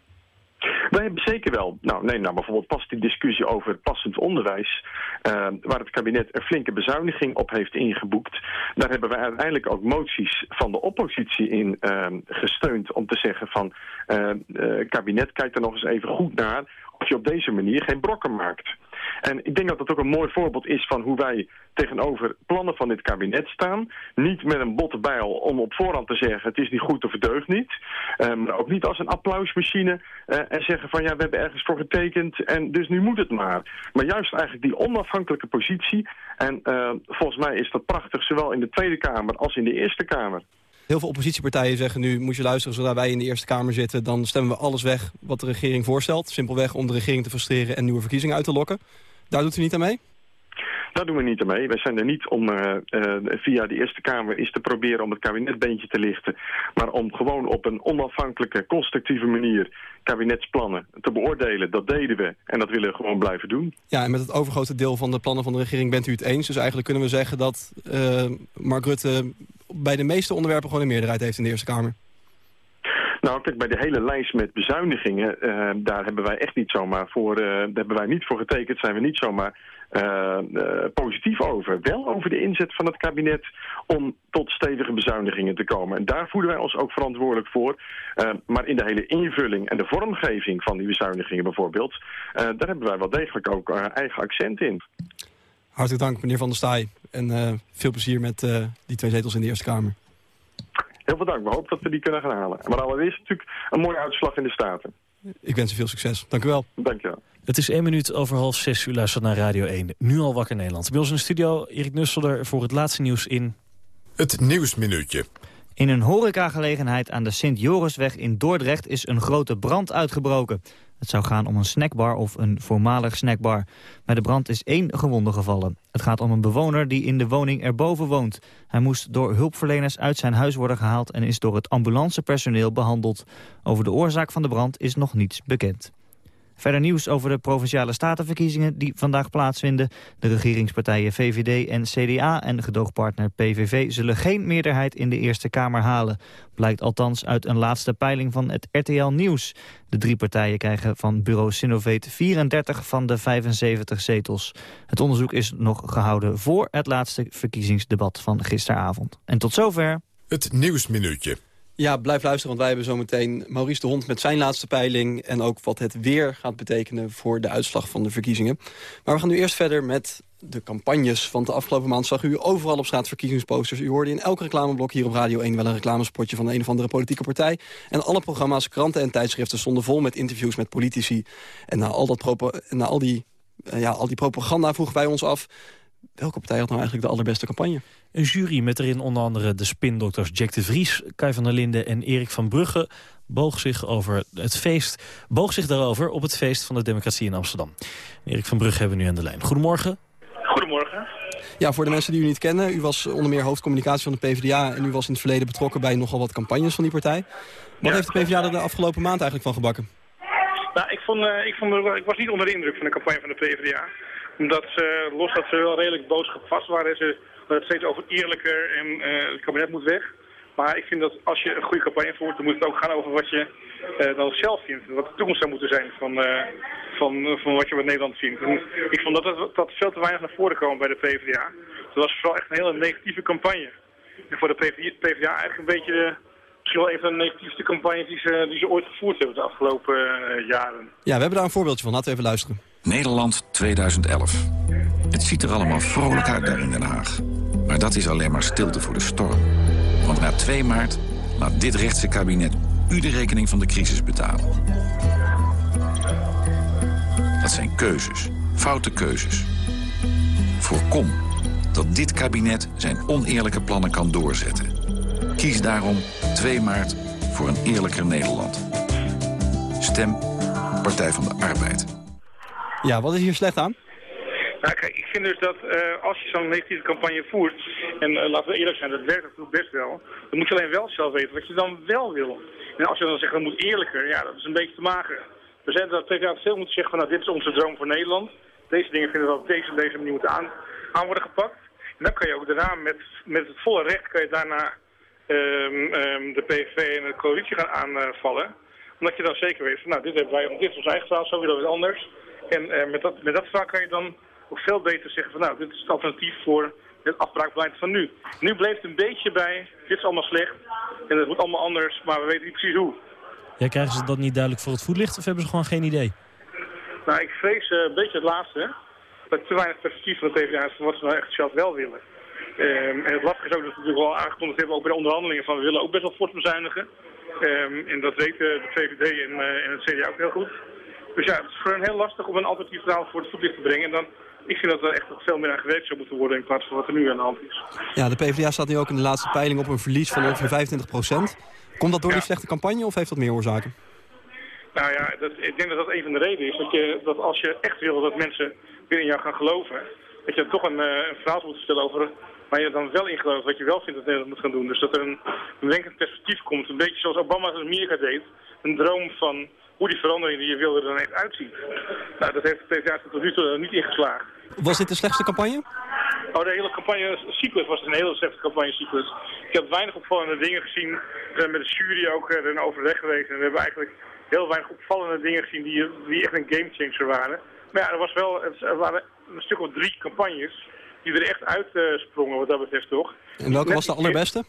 Wij hebben zeker wel. Nou, neem nou bijvoorbeeld pas die discussie over passend onderwijs, uh, waar het kabinet een flinke bezuiniging op heeft ingeboekt. Daar hebben wij uiteindelijk ook moties van de oppositie in uh, gesteund om te zeggen van, uh, kabinet, kijk er nog eens even goed naar of je op deze manier geen brokken maakt. En ik denk dat dat ook een mooi voorbeeld is van hoe wij tegenover plannen van dit kabinet staan. Niet met een botte bijl om op voorhand te zeggen het is niet goed of het deugt niet. Um, maar ook niet als een applausmachine uh, en zeggen van ja we hebben ergens voor getekend en dus nu moet het maar. Maar juist eigenlijk die onafhankelijke positie. En uh, volgens mij is dat prachtig zowel in de Tweede Kamer als in de Eerste Kamer. Heel veel oppositiepartijen zeggen nu, moet je luisteren, zodra wij in de Eerste Kamer zitten... dan stemmen we alles weg wat de regering voorstelt. Simpelweg om de regering te frustreren en nieuwe verkiezingen uit te lokken. Daar doet u niet aan mee? Daar doen we niet aan mee. Wij zijn er niet om uh, uh, via de Eerste Kamer eens te proberen om het kabinetbeentje te lichten. Maar om gewoon op een onafhankelijke, constructieve manier kabinetsplannen te beoordelen. Dat deden we en dat willen we gewoon blijven doen. Ja, en met het overgrote deel van de plannen van de regering bent u het eens. Dus eigenlijk kunnen we zeggen dat uh, Mark Rutte bij de meeste onderwerpen gewoon een meerderheid heeft in de Eerste Kamer. Nou, kijk, bij de hele lijst met bezuinigingen, uh, daar hebben wij echt niet zomaar voor, uh, daar hebben wij niet voor getekend, zijn we niet zomaar uh, positief over. Wel over de inzet van het kabinet om tot stevige bezuinigingen te komen. En daar voelen wij ons ook verantwoordelijk voor. maar in de hele invulling en de vormgeving van die bezuinigingen bijvoorbeeld, daar hebben wij wel degelijk ook eigen accent in. Hartelijk dank, meneer Van der Staaij. En veel plezier met die twee zetels in de Eerste Kamer. Heel veel dank. We hopen dat we die kunnen gaan halen. Maar allereerst natuurlijk een mooie uitslag in de Staten. Ik wens u veel succes. Dank u wel. Dank je wel. Het is één minuut over half zes. U luistert naar Radio 1. Nu al wakker Nederland. Bij ons in de studio Erik Nusselder voor het laatste nieuws in... Het Nieuwsminuutje. In een horecagelegenheid aan de Sint-Jorisweg in Dordrecht is een grote brand uitgebroken. Het zou gaan om een snackbar of een voormalig snackbar. Bij de brand is één gewonde gevallen. Het gaat om een bewoner die in de woning erboven woont. Hij moest door hulpverleners uit zijn huis worden gehaald... en is door het ambulancepersoneel behandeld. Over de oorzaak van de brand is nog niets bekend. Verder nieuws over de Provinciale Statenverkiezingen die vandaag plaatsvinden. De regeringspartijen VVD en CDA en gedoogpartner PVV zullen geen meerderheid in de Eerste Kamer halen. Blijkt althans uit een laatste peiling van het RTL Nieuws. De drie partijen krijgen van bureau Sinovate 34 van de 75 zetels. Het onderzoek is nog gehouden voor het laatste verkiezingsdebat van gisteravond. En tot zover. Het Nieuwsminuutje. Ja, blijf luisteren, want wij hebben zometeen Maurice de Hond met zijn laatste peiling... en ook wat het weer gaat betekenen voor de uitslag van de verkiezingen. Maar we gaan nu eerst verder met de campagnes. Want de afgelopen maand zag u overal op straat verkiezingsposters. U hoorde in elk reclameblok hier op Radio 1 wel een reclamespotje... van een of andere politieke partij. En alle programma's, kranten en tijdschriften stonden vol met interviews met politici. En na al, dat na al, die, eh, ja, al die propaganda vroegen wij ons af... welke partij had nou eigenlijk de allerbeste campagne? Een jury met erin onder andere de spindokters Jack de Vries, Kai van der Linden en Erik van Brugge boog zich, over het feest, boog zich daarover op het feest van de democratie in Amsterdam. Erik van Brugge hebben we nu aan de lijn. Goedemorgen. Goedemorgen. Ja, voor de mensen die u niet kennen, u was onder meer hoofdcommunicatie van de PvdA... en u was in het verleden betrokken bij nogal wat campagnes van die partij. Wat heeft de PvdA er de afgelopen maand eigenlijk van gebakken? Nou, ik, vond, uh, ik, vond, ik was niet onder de indruk van de campagne van de PvdA. Omdat ze, los dat ze wel redelijk boodschapvast waren... ze het steeds over eerlijker en uh, het kabinet moet weg. Maar ik vind dat als je een goede campagne voert, dan moet het ook gaan over wat je dan zelf vindt. Wat de toekomst zou moeten zijn van, uh, van, van wat je met Nederland vindt. Ik vond dat, dat dat veel te weinig naar voren kwam bij de PvdA. Het was vooral echt een hele negatieve campagne. En voor de PvdA eigenlijk een beetje misschien wel een van de negatiefste campagnes die ze, die ze ooit gevoerd hebben de afgelopen jaren. Ja, we hebben daar een voorbeeldje van. Laten we even luisteren. Nederland 2011. Het ziet er allemaal vrolijk uit daar in Den Haag. Maar dat is alleen maar stilte voor de storm. Want na 2 maart laat dit rechtse kabinet u de rekening van de crisis betalen. Dat zijn keuzes, foute keuzes. Voorkom dat dit kabinet zijn oneerlijke plannen kan doorzetten. Kies daarom 2 maart voor een eerlijker Nederland. Stem Partij van de Arbeid. Ja, wat is hier slecht aan? Nou, kijk, ik vind dus dat uh, als je zo'n negatieve campagne voert, en uh, laten we eerlijk zijn, dat werkt natuurlijk best wel, dan moet je alleen wel zelf weten wat je dan wel wil. En als je dan zegt, dat moet eerlijker, ja, dat is een beetje te mager. We zijn dat PvdA veel moeten zeggen van, nou, dit is onze droom voor Nederland. Deze dingen vinden we op deze en deze manier moeten aan, aan worden gepakt. En dan kan je ook daarna met, met het volle recht, kan je daarna um, um, de PVV en de coalitie gaan aanvallen. Omdat je dan zeker weet van, nou, dit hebben wij, dit is ons eigen verhaal, zo willen we het anders. En uh, met, dat, met dat verhaal kan je dan ook veel beter zeggen van nou, dit is het alternatief voor het afbraakbeleid van nu. Nu bleef het een beetje bij, dit is allemaal slecht en het moet allemaal anders, maar we weten niet precies hoe. Ja, krijgen ze dat niet duidelijk voor het voetlicht of hebben ze gewoon geen idee? Nou, ik vrees uh, een beetje het laatste. Dat te weinig perspectief van de PvdA is van wat ze nou echt zelf wel willen. Um, en het lastige is ook dat we natuurlijk wel aangekondigd hebben, ook bij de onderhandelingen, van we willen ook best wel fors bezuinigen. Um, en dat weet uh, de VVD en, uh, en het CDA ook heel goed. Dus ja, het is voor hen heel lastig om een alternatief verhaal voor het voetlicht te brengen. En dan, ik vind dat er echt nog veel meer aan gewerkt zou moeten worden in plaats van wat er nu aan de hand is. Ja, de PvdA staat nu ook in de laatste peiling op een verlies van ongeveer 25 procent. Komt dat door Ja. die slechte campagne of heeft dat meer oorzaken? Nou ja, dat, ik denk dat dat een van de redenen is. Dat, je, dat als je echt wil dat mensen weer in jou gaan geloven, dat je toch een, eh, een verhaal moet vertellen over waar je dan wel in gelooft, wat je wel vindt dat Nederland moet gaan doen. Dus dat er een, een denkend perspectief komt. Een beetje zoals Obama het in Amerika deed. Een droom van hoe die verandering die je wilde er dan echt uitziet. Nou, dat heeft de PvdA tot nu toe niet ingeslagen. Was dit de slechtste campagne? Oh, de hele campagne-cyclus was een hele slechte campagne-cyclus. Ik heb weinig opvallende dingen gezien. We zijn met de jury ook eh, er een overleg geweest. En we hebben eigenlijk heel weinig opvallende dingen gezien die, die echt een gamechanger waren. Maar ja, er, was wel, er waren een stuk of drie campagnes die er echt uitsprongen wat dat betreft toch. En welke was de allerbeste?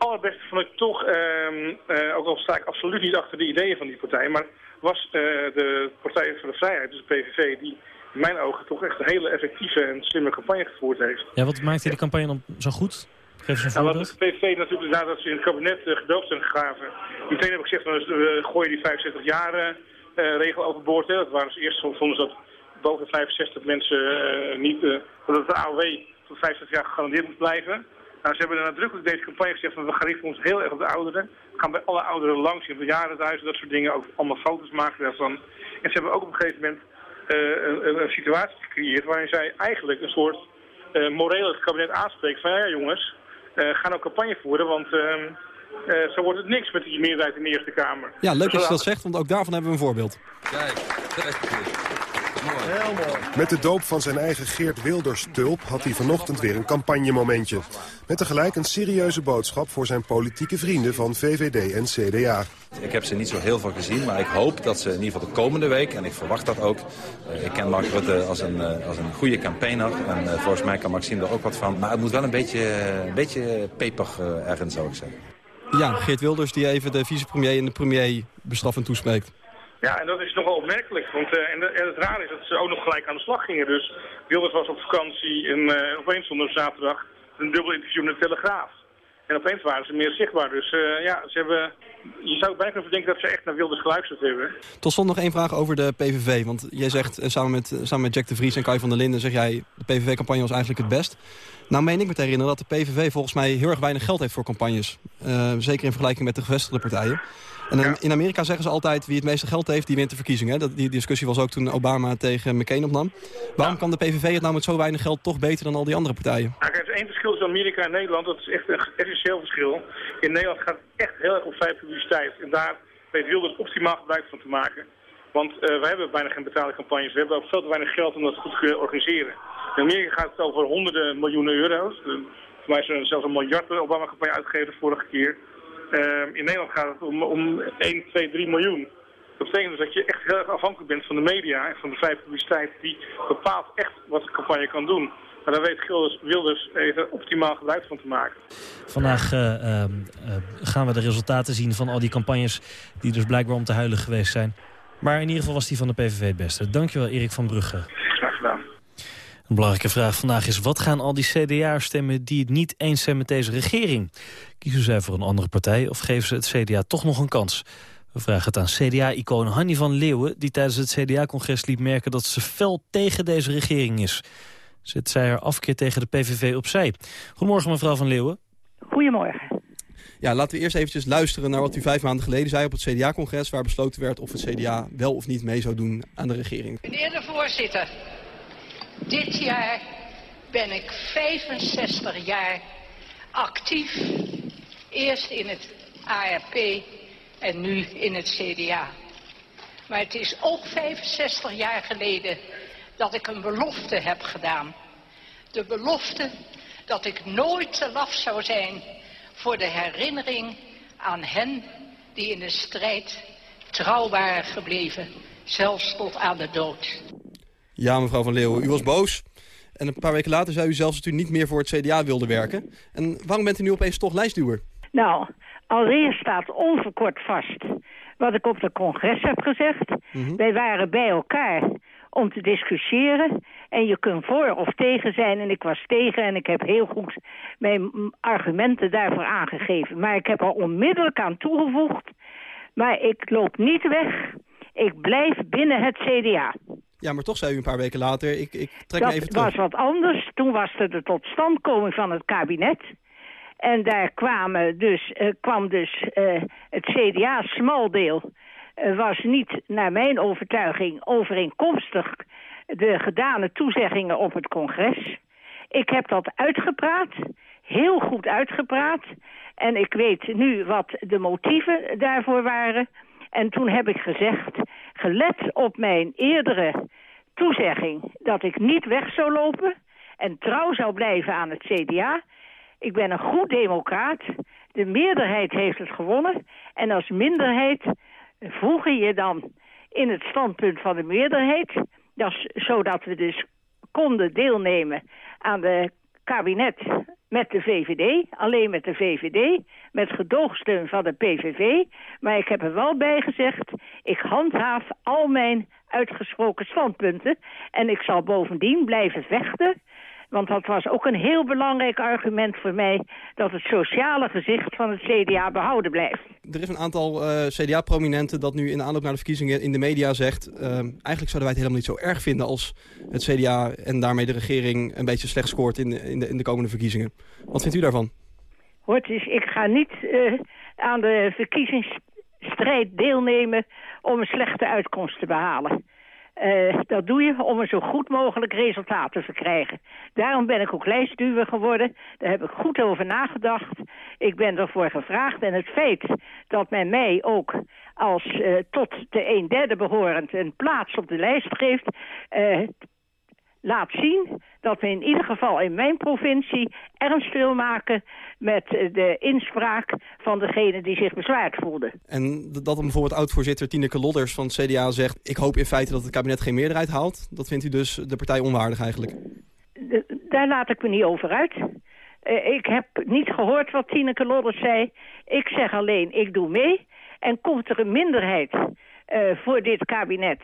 De allerbeste vond ik toch, ehm, eh, ook al sta ik absoluut niet achter de ideeën van die partij, maar was eh, de Partij voor de Vrijheid, dus de PVV, die in mijn ogen toch echt een hele effectieve en slimme campagne gevoerd heeft. Ja, wat maakte die campagne dan zo goed? Geef eens een Nou, de PVV natuurlijk nadat ze in het kabinet uh, gedoogd zijn gegraven. Meteen heb ik gezegd, van, uh, gooi je die 65 jaar uh, regel overboord. Hè. Dat waren ze eerst vonden ze dat boven 65 mensen uh, niet, uh, dat de AOW tot 50 jaar gegarandeerd moet blijven. Nou, ze hebben er nadrukkelijk deze campagne gezegd van we gaan richten ons heel erg op de ouderen. We gaan bij alle ouderen langs in bejaardenhuizen, dat soort dingen, ook allemaal foto's maken daarvan. En ze hebben ook op een gegeven moment uh, een, een, situatie gecreëerd waarin zij eigenlijk een soort uh, moreel het kabinet aanspreekt van ja jongens, uh, ga nou campagne voeren, want zo wordt het niks met die meerderheid in de Eerste Kamer. Ja, leuk dat je dat zegt, want ook daarvan hebben we een voorbeeld. Kijk, Heel mooi. Met de doop van zijn eigen Geert Wilders tulp had hij vanochtend weer een campagnemomentje. Met tegelijk een serieuze boodschap voor zijn politieke vrienden van VVD en CDA. Ik heb ze niet zo heel veel gezien, maar ik hoop dat ze in ieder geval de komende week, en ik verwacht dat ook... Uh, ik ken Mark Rutte als een, uh, als een goede campaigner en uh, volgens mij kan Maxime er ook wat van. Maar het moet wel een beetje, een beetje peper ergens, zou ik zeggen. Ja, Geert Wilders die even de vicepremier en de premier bestraffend toespreekt. Ja, en dat is nogal opmerkelijk. Want, uh, en, het raar is dat ze ook nog gelijk aan de slag gingen. Dus Wilders was op vakantie en uh, opeens stond er zaterdag een dubbel interview met de Telegraaf. En opeens waren ze meer zichtbaar. Dus uh, ja, ze hebben, je zou bijna kunnen denken dat ze echt naar Wilders geluisterd hebben. Tot slot nog één vraag over de PVV. Want jij zegt samen met, samen met Jack de Vries en Kai van der Linden... zeg jij, de PVV-campagne was eigenlijk het best. Nou meen ik me te herinneren dat de PVV volgens mij heel erg weinig geld heeft voor campagnes. zeker in vergelijking met de gevestigde partijen. En ja. in Amerika zeggen ze altijd wie het meeste geld heeft, die wint de verkiezingen. Dat, die discussie was ook toen Obama tegen McCain opnam. Waarom ja. kan de PVV het nou met zo weinig geld toch beter dan al die andere partijen? Nou, er is één verschil tussen Amerika en Nederland. Dat is echt een essentieel verschil. In Nederland gaat het echt heel erg om vrije publiciteit. En daar weet Wilders optimaal gebruik van te maken. Want uh, wij hebben bijna geen betaalde campagnes. We hebben ook veel te weinig geld om dat goed te organiseren. In Amerika gaat het over honderden miljoenen euro's. De, voor mij is er zelfs een miljard de Obama-campagne uitgegeven vorige keer. Uh, in Nederland gaat het om, om 1, 2, 3 miljoen. Dat betekent dus dat je echt heel erg afhankelijk bent van de media en van de vrije publiciteit. Die bepaalt echt wat de campagne kan doen. Maar daar weet Gilders, Wilders even optimaal gebruik van te maken. Vandaag uh, uh, gaan we de resultaten zien van al die campagnes die dus blijkbaar om te huilen geweest zijn. Maar in ieder geval was die van de PVV het beste. Dankjewel Erik van Brugge. Een belangrijke vraag vandaag is... wat gaan al die CDA'ers stemmen die het niet eens zijn met deze regering? Kiezen zij voor een andere partij of geven ze het CDA toch nog een kans? We vragen het aan CDA-icoon Hanni van Leeuwen... die tijdens het CDA-congres liet merken dat ze fel tegen deze regering is. Zet zij haar afkeer tegen de PVV opzij. Goedemorgen mevrouw van Leeuwen. Goedemorgen. Ja, laten we eerst eventjes luisteren naar wat u vijf maanden geleden zei op het CDA-congres... waar besloten werd of het CDA wel of niet mee zou doen aan de regering. Meneer de voorzitter, dit jaar ben ik 65 jaar actief. Eerst in het ARP en nu in het CDA. Maar het is ook 65 jaar geleden dat ik een belofte heb gedaan. De belofte dat ik nooit te laf zou zijn voor de herinnering aan hen die in de strijd trouw waren gebleven, zelfs tot aan de dood. Ja, mevrouw Van Leeuwen, u was boos. En een paar weken later zei u zelfs dat u niet meer voor het CDA wilde werken. En waarom bent u nu opeens toch lijstduwer? Nou, allereerst staat onverkort vast wat ik op de congres heb gezegd. Mm -hmm. Wij waren bij elkaar om te discussiëren. En je kunt voor of tegen zijn. En ik was tegen en ik heb heel goed mijn argumenten daarvoor aangegeven. Maar ik heb er onmiddellijk aan toegevoegd. Maar ik loop niet weg. Ik blijf binnen het CDA. Ja, maar toch zei u een paar weken later, ik, ik trek me even terug. Dat was wat anders. Toen was er de totstandkoming van het kabinet. En daar kwamen dus, uh, kwam dus uh, het CDA smaldeel... Uh, was niet, naar mijn overtuiging, overeenkomstig... de gedane toezeggingen op het congres. Ik heb dat uitgepraat, heel goed uitgepraat. En ik weet nu wat de motieven daarvoor waren... En toen heb ik gezegd, gelet op mijn eerdere toezegging dat ik niet weg zou lopen en trouw zou blijven aan het CDA. Ik ben een goed democraat. De meerderheid heeft het gewonnen. En als minderheid voeg je dan in het standpunt van de meerderheid... Zodat we dus konden deelnemen aan de kabinet met de VVD, alleen met de VVD, met gedoogsteun van de PVV. Maar ik heb er wel bij gezegd, ik handhaaf al mijn uitgesproken standpunten. En ik zal bovendien blijven vechten Want dat was ook een heel belangrijk argument voor mij... dat het sociale gezicht van het CDA behouden blijft. Er is een aantal eh, CDA-prominenten dat nu in de aanloop naar de verkiezingen in de media zegt... eh, eigenlijk zouden wij het helemaal niet zo erg vinden als het CDA en daarmee de regering een beetje slecht scoort in de, in de, in de komende verkiezingen. Wat vindt u daarvan? Hoort eens, ik ga niet eh, aan de verkiezingsstrijd deelnemen om een slechte uitkomst te behalen. Eh, dat doe je om een zo goed mogelijk resultaat te verkrijgen. Daarom ben ik ook lijstduwer geworden. Daar heb ik goed over nagedacht. Ik ben ervoor gevraagd. En het feit dat men mij ook als eh, tot de een derde behorend een plaats op de lijst geeft... eh, laat zien dat we in ieder geval in mijn provincie ernst wil maken met eh, de inspraak van degene die zich bezwaard voelde. En dat dan bijvoorbeeld oud-voorzitter Tineke Lodders van het CDA zegt... ik hoop in feite dat het kabinet geen meerderheid haalt. Dat vindt u dus de partij onwaardig eigenlijk? De- daar laat ik me niet over uit. Eh, ik heb niet gehoord wat Tineke Lodders zei. Ik zeg alleen, ik doe mee. En komt er een minderheid eh, voor dit kabinet...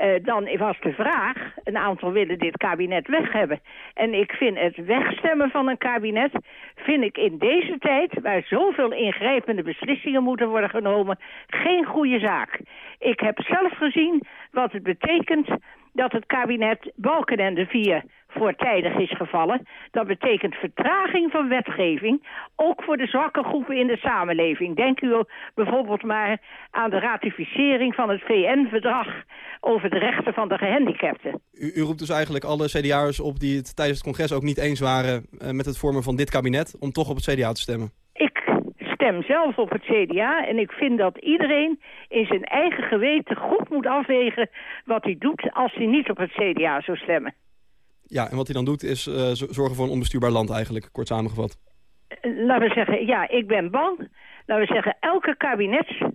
eh, dan was de vraag, een aantal willen dit kabinet weg hebben. En ik vind het wegstemmen van een kabinet... vind ik in deze tijd, waar zoveel ingrijpende beslissingen moeten worden genomen... geen goede zaak. Ik heb zelf gezien wat het betekent dat het kabinet Balkenende 4 voortijdig is gevallen. Dat betekent vertraging van wetgeving, ook voor de zwakke groepen in de samenleving. Denk u bijvoorbeeld maar aan de ratificering van het VN-verdrag over de rechten van de gehandicapten. U, u roept dus eigenlijk alle CDA'ers op die het tijdens het congres ook niet eens waren... eh, met het vormen van dit kabinet, om toch op het CDA te stemmen. Ik stem zelf op het CDA en ik vind dat iedereen in zijn eigen geweten goed moet afwegen wat hij doet als hij niet op het CDA zou stemmen. Ja, en wat hij dan doet is eh, zorgen voor een onbestuurbaar land eigenlijk, kort samengevat. Eh, Laten we zeggen, ja, ik ben bang. Laten we zeggen, elke kabinetsval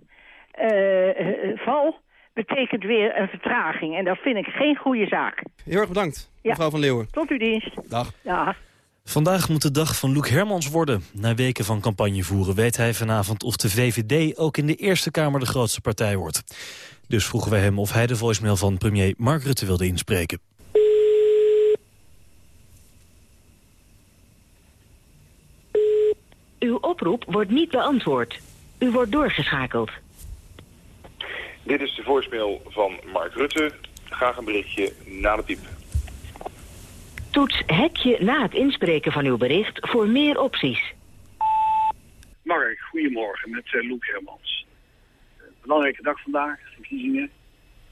betekent weer een vertraging. En dat vind ik geen goede zaak. Heel erg bedankt, Ja. mevrouw van Leeuwen. Tot uw dienst. Dag. Ja. Vandaag moet de dag van Loek Hermans worden. Na weken van campagne voeren weet hij vanavond of de VVD ook in de Eerste Kamer de grootste partij wordt. Dus vroegen wij hem of hij de voicemail van premier Mark Rutte wilde inspreken. Uw oproep wordt niet beantwoord. U wordt doorgeschakeld. Dit is de voicemail van Mark Rutte. Graag een berichtje na de piep. Toets hekje na het inspreken van uw bericht voor meer opties. Mark, goedemorgen met uh, Loek Hermans. Eh, belangrijke dag vandaag, verkiezingen.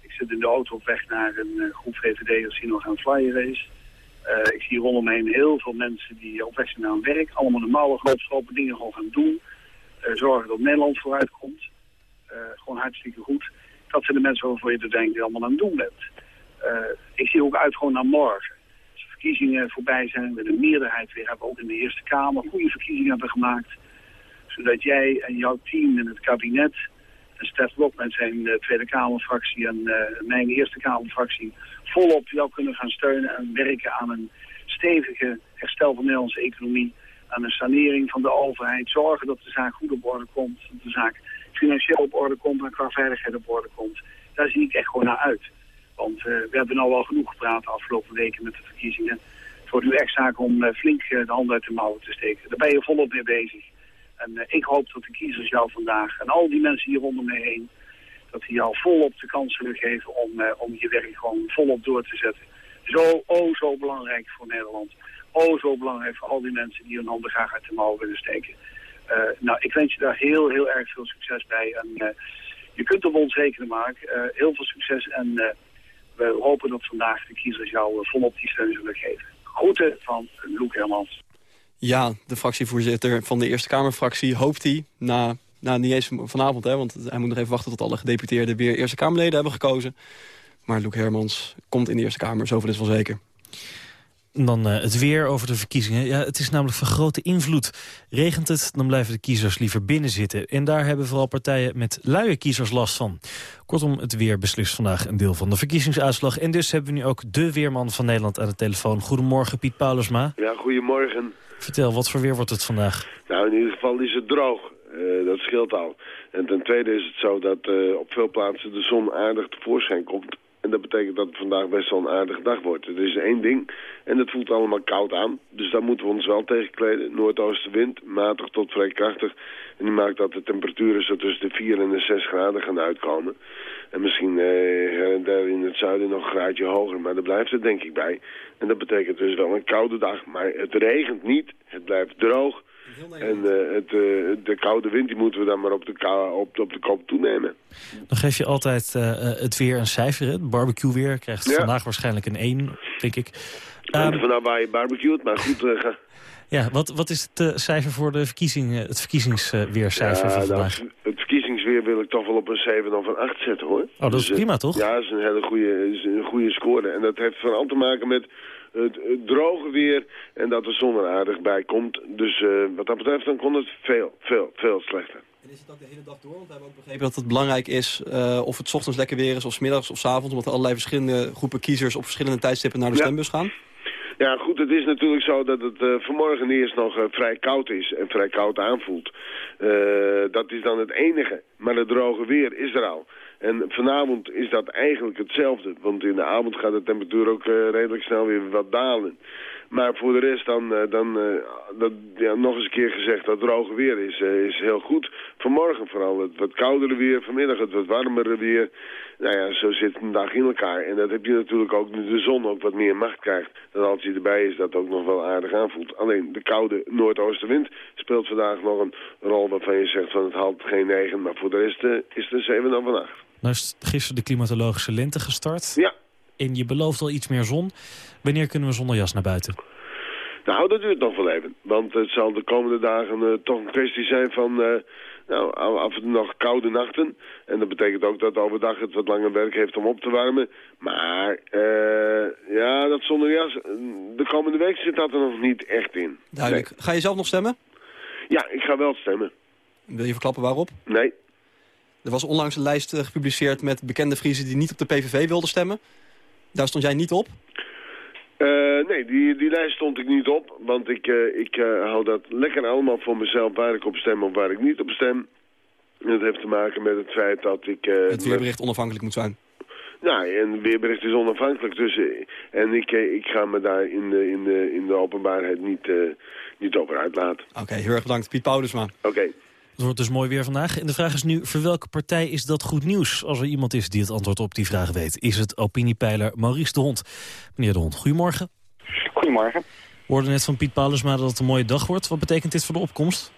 Ik zit in de auto op weg naar een eh, groep VVD'ers die nog aan flyeren is. Eh, ik zie rondom me heen heel veel mensen die op weg zijn hun werk. Allemaal normale grootgeschopen dingen gewoon gaan doen. Eh, zorgen dat Nederland vooruit komt. Eh, gewoon hartstikke goed. Dat zijn de mensen waarvoor je er denkt die je allemaal aan het doen bent. Eh, ik zie ook uit gewoon naar morgen. Verkiezingen voorbij zijn, we de meerderheid weer hebben, ook in de Eerste Kamer, goede verkiezingen hebben gemaakt zodat jij en jouw team in het kabinet, en Stef met zijn eh, Tweede Kamerfractie en eh, mijn Eerste Kamerfractie, volop jou kunnen gaan steunen en werken aan een stevige herstel van de Nederlandse economie, aan een sanering van de overheid, zorgen dat de zaak goed op orde komt, dat de zaak financieel op orde komt en qua veiligheid op orde komt. Daar zie ik echt gewoon naar uit. Want eh, we hebben nou al genoeg gepraat de afgelopen weken met de verkiezingen. Het wordt nu echt zaak om eh, flink eh, de hand uit de mouwen te steken. Daar ben je volop mee bezig. En ik hoop dat de kiezers jou vandaag en al die mensen hier rondom me heen, dat die jou volop de kans zullen geven om, om je werk gewoon volop door te zetten. Zo, oh zo belangrijk voor Nederland. Oh zo belangrijk voor al die mensen die hun handen graag uit de mouwen willen steken. Nou, ik wens je daar heel, heel erg veel succes bij. En je kunt op ons rekenen, Mark. Eh, heel veel succes en we hopen dat vandaag de kiezers jou eh, volop die steun zullen geven. Groeten van Loek Hermans. Ja, de fractievoorzitter van de Eerste Kamerfractie hoopt hij na, nou niet eens vanavond, hè, want hij moet nog even wachten tot alle gedeputeerden weer Eerste Kamerleden hebben gekozen. Maar Loek Hermans komt in de Eerste Kamer, zoveel is wel zeker. En Dan eh, het weer over de verkiezingen. Ja, het is namelijk van grote invloed. Regent het, dan blijven de kiezers liever binnen zitten. En daar hebben vooral partijen met luie kiezers last van. Kortom, het weer beslist vandaag een deel van de verkiezingsuitslag. En dus hebben we nu ook de weerman van Nederland aan de telefoon. Goedemorgen, Piet Paulusma. Ja, goedemorgen. Vertel, wat voor weer wordt het vandaag? Nou, in ieder geval is het droog. Eh, dat scheelt al. En ten tweede is het zo dat eh, op veel plaatsen de zon aardig tevoorschijn komt. En dat betekent dat het vandaag best wel een aardige dag wordt. Er is één ding en het voelt allemaal koud aan. Dus daar moeten we ons wel tegen kleden. Noordoostenwind, matig tot vrij krachtig. En die maakt dat de temperaturen zo tussen de 4 en de 6 graden gaan uitkomen. En misschien eh, der in het zuiden nog een graadje hoger. Maar daar blijft het denk ik bij. En dat betekent dus wel een koude dag. Maar het regent niet. Het blijft droog. En eh, het, eh, de koude wind die moeten we dan maar op de, op, op de kop toenemen. Dan geef je altijd eh, het weer een cijfer. hè? Het barbecue weer krijgt Ja. vandaag waarschijnlijk een 1, denk ik. En Ehm, vanaf waar je barbecuet, maar goed... ga- ja, wat, wat is het eh, cijfer voor de verkiezing, eh, het verkiezingsweercijfer Ja, van dat- vandaag? het verkiezingsweer wil ik toch wel op een 7 of een 8 zetten, hoor. Oh, dat is eh, prima, toch? Ja, dat is een hele goede, is een goede score. En dat heeft vooral te maken met het, het droge weer en dat de zon er aardig bij komt. Dus eh, wat dat betreft, dan kon het veel, veel, veel slechter. begrepen dat het belangrijk is eh, of het 's ochtends lekker weer is of 's middags of 's avonds. Omdat er allerlei verschillende groepen kiezers op verschillende tijdstippen naar de Ja. stembus gaan. Ja, goed, het is natuurlijk zo dat het eh, vanmorgen eerst nog vrij koud is en vrij koud aanvoelt. Dat is dan het enige. Maar het droge weer is er al. En vanavond is dat eigenlijk hetzelfde. Want in de avond gaat de temperatuur ook eh, redelijk snel weer wat dalen. Maar voor de rest dan, eh, dan eh, dat, ja, nog eens een keer gezegd, dat droge weer is, eh, is heel goed. Vanmorgen vooral het wat koudere weer, vanmiddag het wat warmere weer. Nou ja, zo zit een dag in elkaar. En dat heb je natuurlijk ook nu de zon ook wat meer macht krijgt. Dat als hij erbij is, dat ook nog wel aardig aanvoelt. Alleen de koude noordoostenwind speelt vandaag nog een rol waarvan je zegt van het haalt geen 9. Maar voor de rest is het een 7 dan van 8. Nou is gisteren de klimatologische lente gestart. Ja. En je belooft al iets meer zon. Wanneer kunnen we zonder jas naar buiten? Nou, dat duurt nog wel even. Want het zal de komende dagen eh, toch een kwestie zijn van... eh, nou, af en toe nog koude nachten. En dat betekent ook dat overdag het wat langer werk heeft om op te warmen. Maar, eh, ja, dat zonder jas... De komende week zit dat er nog niet echt in. Duidelijk. Ga je zelf nog stemmen? Ja, ik ga wel stemmen. Wil je verklappen waarop? Nee. Er was onlangs een lijst gepubliceerd met bekende Friesen die niet op de PVV wilden stemmen. Daar stond jij niet op. Eh, nee, die, die lijst stond ik niet op. Want ik, eh, ik eh, hou dat lekker allemaal voor mezelf waar ik op stem of waar ik niet op stem. Dat heeft te maken met het feit dat ik... Het weerbericht onafhankelijk moet zijn. Nou, en het weerbericht is onafhankelijk. Dus, en ik, ik ga me daar in de, in de, in de openbaarheid niet, niet over uitlaten. Oké, heel erg bedankt. Piet Paulusma. Oké. Het wordt dus mooi weer vandaag. En de vraag is nu, voor welke partij is dat goed nieuws? Als er iemand is die het antwoord op die vraag weet... is het opiniepeiler Maurice de Hond. Meneer de Hond, goedemorgen. Goedemorgen. We hoorden net van Piet Paulusma dat het een mooie dag wordt. Wat betekent dit voor de opkomst?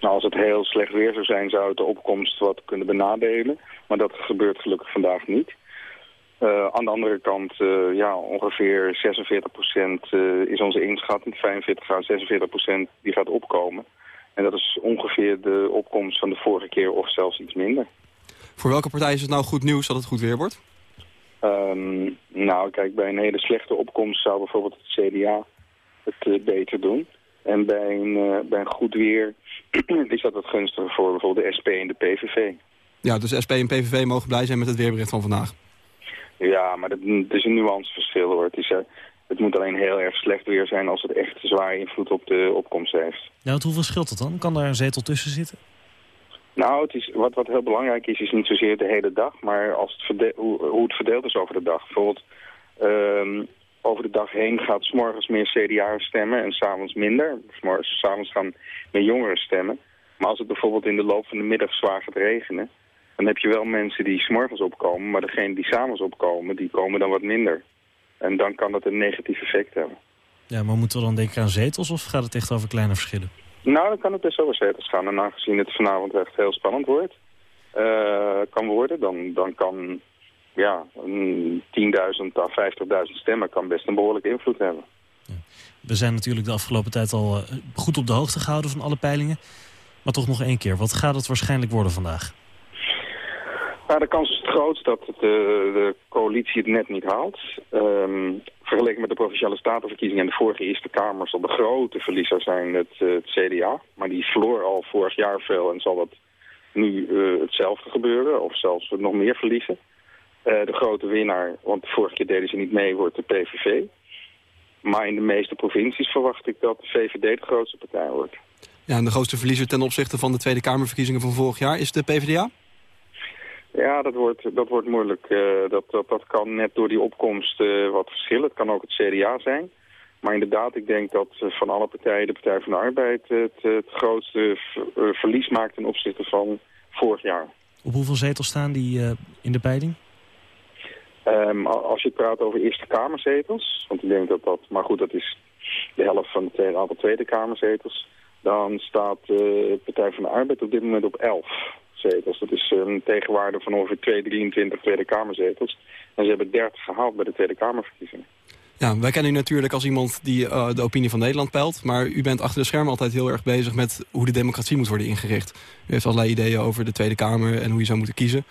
Nou, als het heel slecht weer zou zijn, zou het de opkomst wat kunnen benadelen. Maar dat gebeurt gelukkig vandaag niet. Eh, aan de andere kant, eh, ja, ongeveer 46% eh, is onze inschatting. 45 à 46% die gaat opkomen. En dat is ongeveer de opkomst van de vorige keer of zelfs iets minder. Voor welke partij is het nou goed nieuws dat het goed weer wordt? Ehm, nou, kijk, bij een hele slechte opkomst zou bijvoorbeeld het CDA het eh, beter doen. En bij een, eh, bij een goed weer <clears throat> is dat het gunstiger voor bijvoorbeeld de SP en de PVV. Ja, dus SP en PVV mogen blij zijn met het weerbericht van vandaag. Ja, maar dat, het is een nuanceverschil hoor. Het, is, eh, het moet alleen heel erg slecht weer zijn als het echt zwaar invloed op de opkomst heeft. Nou, want hoeveel scheelt het dan? Kan daar een zetel tussen zitten? Nou, het is, wat, wat heel belangrijk is, is niet zozeer de hele dag, maar als het verde- hoe, hoe het verdeeld is over de dag. Bijvoorbeeld, ehm, over de dag heen gaat 's morgens meer CDA'ers stemmen en s'avonds minder. S s'avonds gaan meer jongeren stemmen. Maar als het bijvoorbeeld in de loop van de middag zwaar gaat regenen, dan heb je wel mensen die 's morgens opkomen, maar degenen die s'avonds opkomen, die komen dan wat minder. En dan kan dat een negatief effect hebben. Ja, maar moeten we dan denken aan zetels of gaat het echt over kleine verschillen? Nou, dan kan het best over zetels gaan. En aangezien het vanavond echt heel spannend wordt, eh, kan worden, dan, dan kan ja, een 10.000 à 50.000 stemmen kan best een behoorlijke invloed hebben. We zijn natuurlijk de afgelopen tijd al eh, goed op de hoogte gehouden van alle peilingen. Maar toch nog één keer, wat gaat het waarschijnlijk worden vandaag? De kans is het grootst dat eh, de coalitie het net niet haalt. Ehm, vergeleken met de Provinciale Statenverkiezingen en de vorige Eerste Kamer... zal de grote verliezer zijn het, eh, CDA. Maar die verloor al vorig jaar veel en zal dat nu eh, hetzelfde gebeuren. Of zelfs nog meer verliezen. Eh, de grote winnaar, want de vorige keer deden ze niet mee, wordt de PVV. Maar in de meeste provincies verwacht ik dat de VVD de grootste partij wordt. Ja, en de grootste verliezer ten opzichte van de Tweede Kamerverkiezingen van vorig jaar is de PvdA? Ja, dat wordt, dat wordt moeilijk. Uh, dat, dat, dat kan net door die opkomst uh, wat verschillen. Het kan ook het CDA zijn. Maar inderdaad, ik denk dat uh, van alle partijen de Partij van de Arbeid het, het grootste verlies maakt ten opzichte van vorig jaar. Op hoeveel zetels staan die in de peiling? Um, als je praat over Eerste Kamerzetels, want ik denk dat dat, maar goed, dat is de helft van het aantal Tweede Kamerzetels, dan staat de Partij van de Arbeid op dit moment op 11 zetels. Dat is een tegenwaarde van ongeveer 2, 23 Tweede Kamerzetels. En ze hebben 30 gehaald bij de Tweede Kamerverkiezingen. Ja, wij kennen u natuurlijk als iemand die uh, de opinie van Nederland peilt. Maar u bent achter de schermen altijd heel erg bezig met hoe de democratie moet worden ingericht. U heeft allerlei ideeën over de Tweede Kamer en hoe je zou moeten kiezen.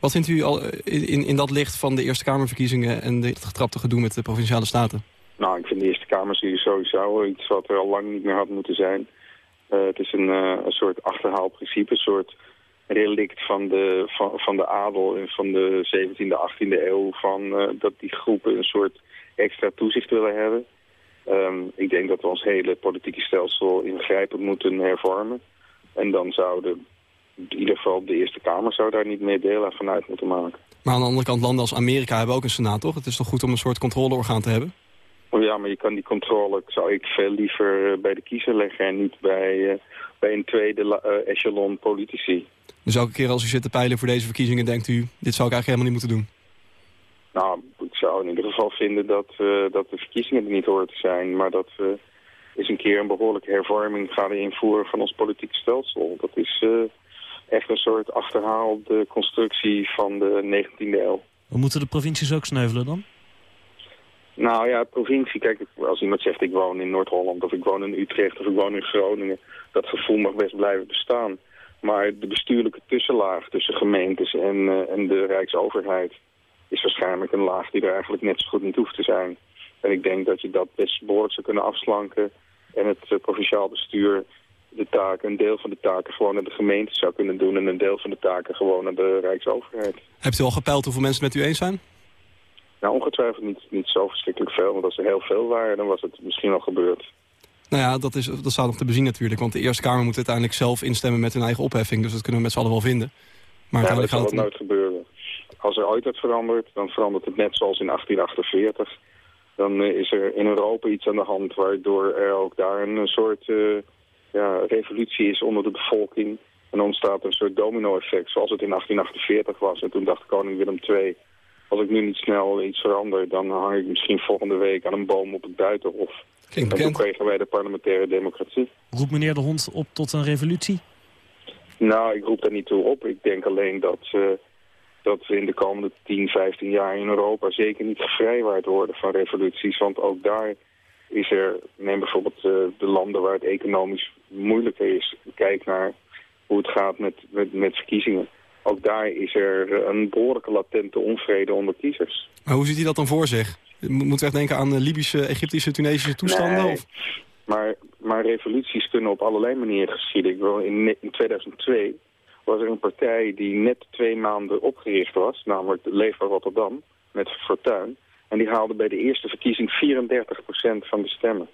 Wat vindt u al in, in dat licht van de Eerste Kamerverkiezingen en het getrapte gedoe met de Provinciale Staten? Nou, ik vind de Eerste Kamer sowieso iets wat er al lang niet meer had moeten zijn. Uh, het is een, uh, een soort achterhaald principe, een soort relict van de, van, van de adel en van de 17e, 18e eeuw... Van, uh, dat die groepen een soort extra toezicht willen hebben. Um, ik denk dat we ons hele politieke stelsel ingrijpend moeten hervormen. En dan zouden in ieder geval de Eerste Kamer zou daar niet meer deel van uit moeten maken. Maar aan de andere kant, landen als Amerika hebben ook een senaat, toch? Het is toch goed om een soort controleorgaan te hebben? Oh ja, maar je kan die controle, zou ik veel liever eh, bij de kiezer leggen en niet bij, uh, bij een tweede uh, echelon politici. Dus elke keer als u zit te peilen voor deze verkiezingen, denkt u, dit zou ik eigenlijk helemaal niet moeten doen? Nou, ik zou in ieder geval vinden dat, dat de verkiezingen er niet horen te zijn, maar dat we eens een keer een behoorlijke hervorming gaan invoeren van ons politieke stelsel. Dat is echt een soort achterhaalde constructie van de 19e eeuw. We moeten de provincies ook sneuvelen dan? Nou ja, provincie, kijk, als iemand zegt ik woon in Noord-Holland of ik woon in Utrecht of ik woon in Groningen, dat gevoel mag best blijven bestaan. Maar de bestuurlijke tussenlaag tussen gemeentes en, uh, en de Rijksoverheid is waarschijnlijk een laag die er eigenlijk net zo goed niet hoeft te zijn. En ik denk dat je dat best behoorlijk zou kunnen afslanken en het uh, provinciaal bestuur de taken, een deel van de taken gewoon naar de gemeente zou kunnen doen... en een deel van de taken gewoon naar de Rijksoverheid. Hebt u al gepeild hoeveel mensen met u eens zijn? Nou, ongetwijfeld niet, niet zo verschrikkelijk veel. Want als er heel veel waren, dan was het misschien al gebeurd. Nou ja, dat, is, dat staat nog te bezien natuurlijk. Want de Eerste Kamer moet uiteindelijk zelf instemmen met hun eigen opheffing. Dus dat kunnen we met z'n allen wel vinden. Maar ja, dat zal het nooit gebeuren. Als er ooit wat verandert, dan verandert het net zoals in 1848. Dan uh, is er in Europa iets aan de hand waardoor er ook daar een soort uh, ja, revolutie is onder de bevolking. En ontstaat een soort domino-effect, zoals het in 1848 was. En toen dacht koning Willem II, als ik nu niet snel iets verander... dan hang ik misschien volgende week aan een boom op het buitenhof. Klinkt en toen kregen wij de parlementaire democratie. Roept meneer de Hond op tot een revolutie? Nou, ik roep daar niet toe op. Ik denk alleen dat, uh, dat we in de komende 10, 15 jaar in Europa... zeker niet gevrijwaard worden van revoluties. Want ook daar is er, neem bijvoorbeeld uh, de landen waar het economisch moeilijker is. Kijk naar hoe het gaat met, met, met verkiezingen. Ook daar is er een behoorlijke latente onvrede onder kiezers. Maar hoe ziet u dat dan voor zich? Moeten we echt denken aan Libische, Egyptische, Tunesische toestanden? Nee, of? Maar, maar revoluties kunnen op allerlei manieren geschieden. Ik wil, in, in 2002 was er een partij die net twee maanden opgericht was, namelijk Leefbaar Rotterdam, met Fortuin. En die haalde bij de eerste verkiezing 34% van de stemmen.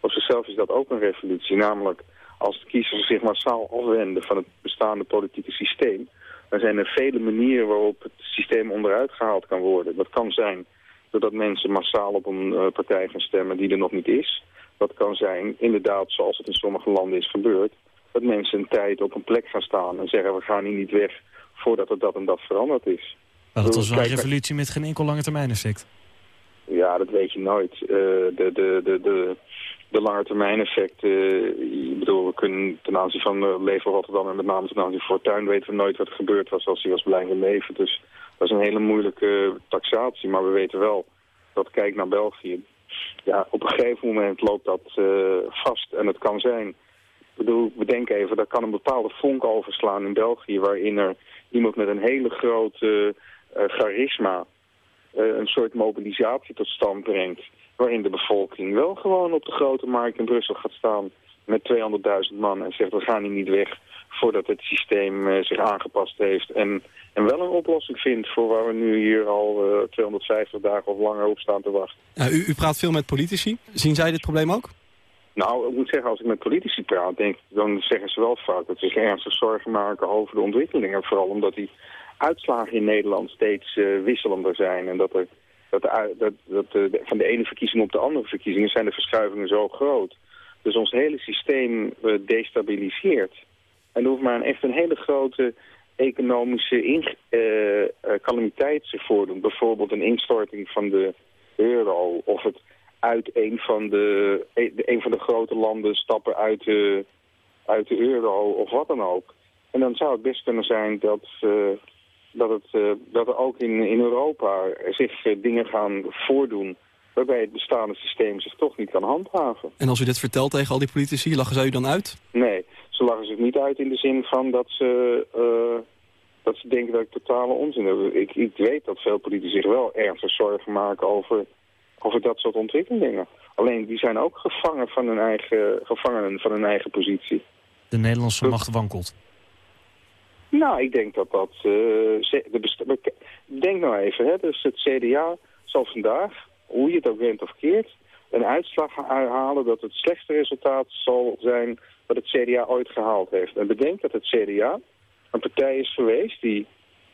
Op zichzelf is dat ook een revolutie, namelijk als de kiezers zich massaal afwenden van het bestaande politieke systeem, dan zijn er vele manieren waarop het systeem onderuit gehaald kan worden. Dat kan zijn doordat mensen massaal op een uh, partij gaan stemmen die er nog niet is. Dat kan zijn, inderdaad, zoals het in sommige landen is gebeurd, dat mensen een tijd op een plek gaan staan en zeggen we gaan hier niet weg voordat er dat en dat veranderd is. Maar dat was wel een revolutie met geen enkel lange termijn effect. Ja, dat weet je nooit. Uh, de, de, de, de, de lange termijn effecten, uh, ik bedoel, we kunnen ten aanzien van uh, Leven Rotterdam en met name ten aanzien van Fortuin weten we nooit wat er gebeurd was als hij was blijven leven. Dus dat is een hele moeilijke taxatie, maar we weten wel dat kijk naar België. Ja, op een gegeven moment loopt dat vast en het kan zijn. Ik bedoel, bedenk even, daar kan een bepaalde vonk overslaan in België waarin er iemand met een hele grote charisma een soort mobilisatie tot stand brengt waarin de bevolking wel gewoon op de grote markt in Brussel gaat staan met 200.000 man en zegt we gaan hier niet weg voordat het systeem uh, zich aangepast heeft en, en wel een oplossing vindt voor waar we nu hier al uh, 250 dagen of langer op staan te wachten. U, u praat veel met politici. Zien zij dit probleem ook? Nou, ik moet zeggen, als ik met politici praat, denk, dan zeggen ze wel vaak dat ze zich ernstig zorgen maken over de ontwikkelingen. Vooral omdat die uitslagen in Nederland steeds uh, wisselender zijn. En dat, er, dat, de, dat, dat de, van de ene verkiezing op de andere verkiezingen zijn de verschuivingen zo groot. Dus ons hele systeem uh, destabiliseert. En er hoeft maar echt een hele grote economische uh, calamiteit zich voordoen. Bijvoorbeeld een instorting van de euro of het uit een van de, een van de grote landen stappen uit de, uit de euro of wat dan ook. En dan zou het best kunnen zijn dat, dat, het, dat er ook in, in Europa zich dingen gaan voordoen waarbij het bestaande systeem zich toch niet kan handhaven. En als u dit vertelt tegen al die politici, lachen zij u dan uit? Nee, ze lachen zich niet uit in de zin van dat ze, dat ze denken dat ik totale onzin heb. Ik, ik weet dat veel politici zich wel ernstig zorgen maken over over dat soort ontwikkelingen. Alleen die zijn ook gevangen van hun eigen, gevangenen van hun eigen positie. De Nederlandse macht wankelt. Nou, ik denk dat dat... Uh, denk nou even, hè, dus het CDA zal vandaag, hoe je het ook bent of keert... een uitslag halen dat het slechtste resultaat zal zijn... dat het CDA ooit gehaald heeft. En bedenk dat het CDA een partij is geweest die,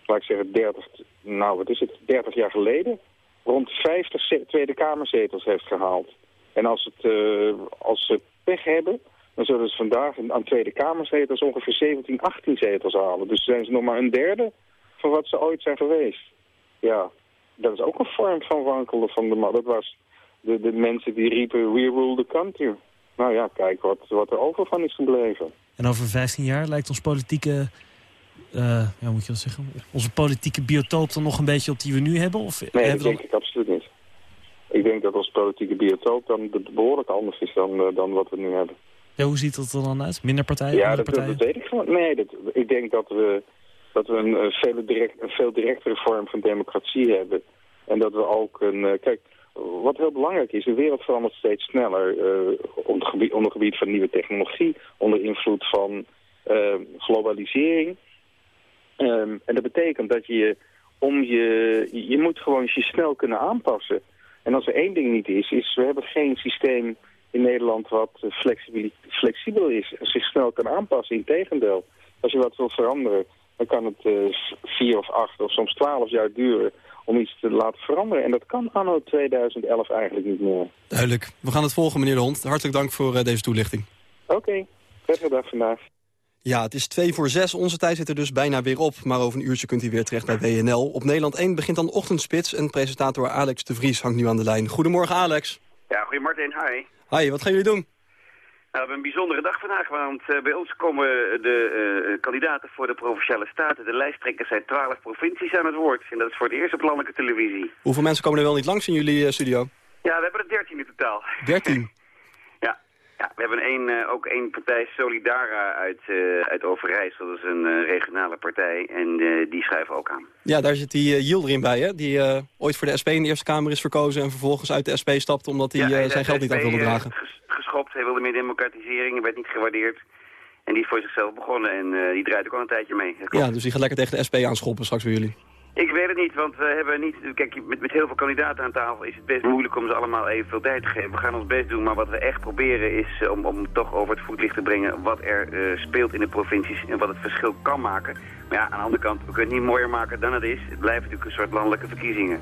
laat ik zeggen, 30, nou wat is het, 30 jaar geleden rond 50 Tweede Kamerzetels heeft gehaald. En als, het, uh, als ze pech hebben, dan zullen ze vandaag aan Tweede Kamerzetels ongeveer 17, 18 zetels halen. Dus zijn ze nog maar een derde van wat ze ooit zijn geweest. Ja, dat is ook een vorm van wankelen van de man. Dat was de, de mensen die riepen, we rule the country. Nou ja, kijk wat, wat er over van is gebleven. En over 15 jaar lijkt ons politieke uh, ja, moet je dat zeggen, onze politieke biotoop dan nog een beetje op die we nu hebben? Of nee, hebben dat denk ik absoluut niet. Ik denk dat onze politieke biotoop dan behoorlijk anders is dan, uh, dan wat we nu hebben. Ja, hoe ziet dat er dan uit? Minder partijen? Ja, dat, partijen? dat weet ik gewoon. Nee, dat, ik denk dat we, dat we een, uh, veel direct, een veel directere vorm van democratie hebben. En dat we ook een... kijk, wat heel belangrijk is, de wereld verandert steeds sneller onder, gebied, onder gebied van nieuwe technologie, onder invloed van globalisering. Um, en dat betekent dat je om je, je moet gewoon je snel kunnen aanpassen. En als er één ding niet is, is we hebben geen systeem in Nederland wat flexibel is. En zich snel kan aanpassen, integendeel. Als je wat wil veranderen, dan kan het uh, vier of acht of soms twaalf jaar duren om iets te laten veranderen. En dat kan anno 2011 eigenlijk niet meer. Duidelijk. We gaan het volgen, meneer De Hond. Hartelijk dank voor uh, deze toelichting. Oké, okay. prettige dag vandaag. Ja, het is twee voor zes. Onze tijd zit er dus bijna weer op. Maar over een uurtje kunt u weer terecht bij WNL. Op Nederland 1 begint dan Ochtendspits. En presentator Alex de Vries hangt nu aan de lijn. Goedemorgen, Alex. Ja, goedemorgen. Hi. Hi, wat gaan jullie doen? Nou, we hebben een bijzondere dag vandaag, want uh, bij ons komen de uh, kandidaten voor de Provinciale Staten, de lijsttrekkers zijn twaalf provincies aan het woord. En dat is voor het eerst op landelijke televisie. Hoeveel mensen komen er wel niet langs in jullie uh, studio? Ja, we hebben er dertien in totaal. Dertien? <laughs> Ja, we hebben een, uh, ook één partij, Solidara, uit, uh, uit Overijssel. Dat is een uh, regionale partij en die schrijven ook aan. Ja, daar zit die Yildirim bij, hè? Die ooit voor de SP in de Eerste Kamer is verkozen... en vervolgens uit de SP stapte omdat hij ja, zijn geld niet af wilde dragen. Ges geschopt, hij wilde meer democratisering, werd niet gewaardeerd. En die is voor zichzelf begonnen en die draait ook al een tijdje mee. Ja, dus die gaat lekker tegen de SP aanschoppen straks bij jullie. Ik weet het niet, want we hebben niet... Kijk, met, met heel veel kandidaten aan tafel is het best moeilijk om ze allemaal evenveel tijd te geven. We gaan ons best doen, maar wat we echt proberen is uh, om, om toch over het voetlicht te brengen wat er uh, speelt in de provincies en wat het verschil kan maken. Maar ja, aan de andere kant, we kunnen het niet mooier maken dan het is. Het blijven natuurlijk een soort landelijke verkiezingen.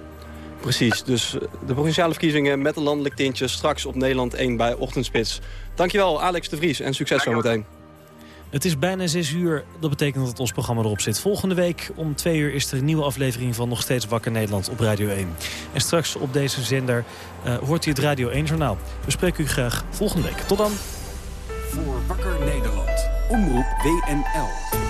Precies, dus de provinciale verkiezingen met een landelijk tintje straks op Nederland 1 bij Ochtendspits. Dankjewel Alex de Vries en succes zometeen. Het is bijna 6 uur. Dat betekent dat ons programma erop zit. Volgende week om 2 uur is er een nieuwe aflevering van Nog Steeds Wakker Nederland op Radio 1. En straks op deze zender uh, hoort u het Radio 1 Journaal. We spreken u graag volgende week. Tot dan. Voor Wakker Nederland. Omroep WNL.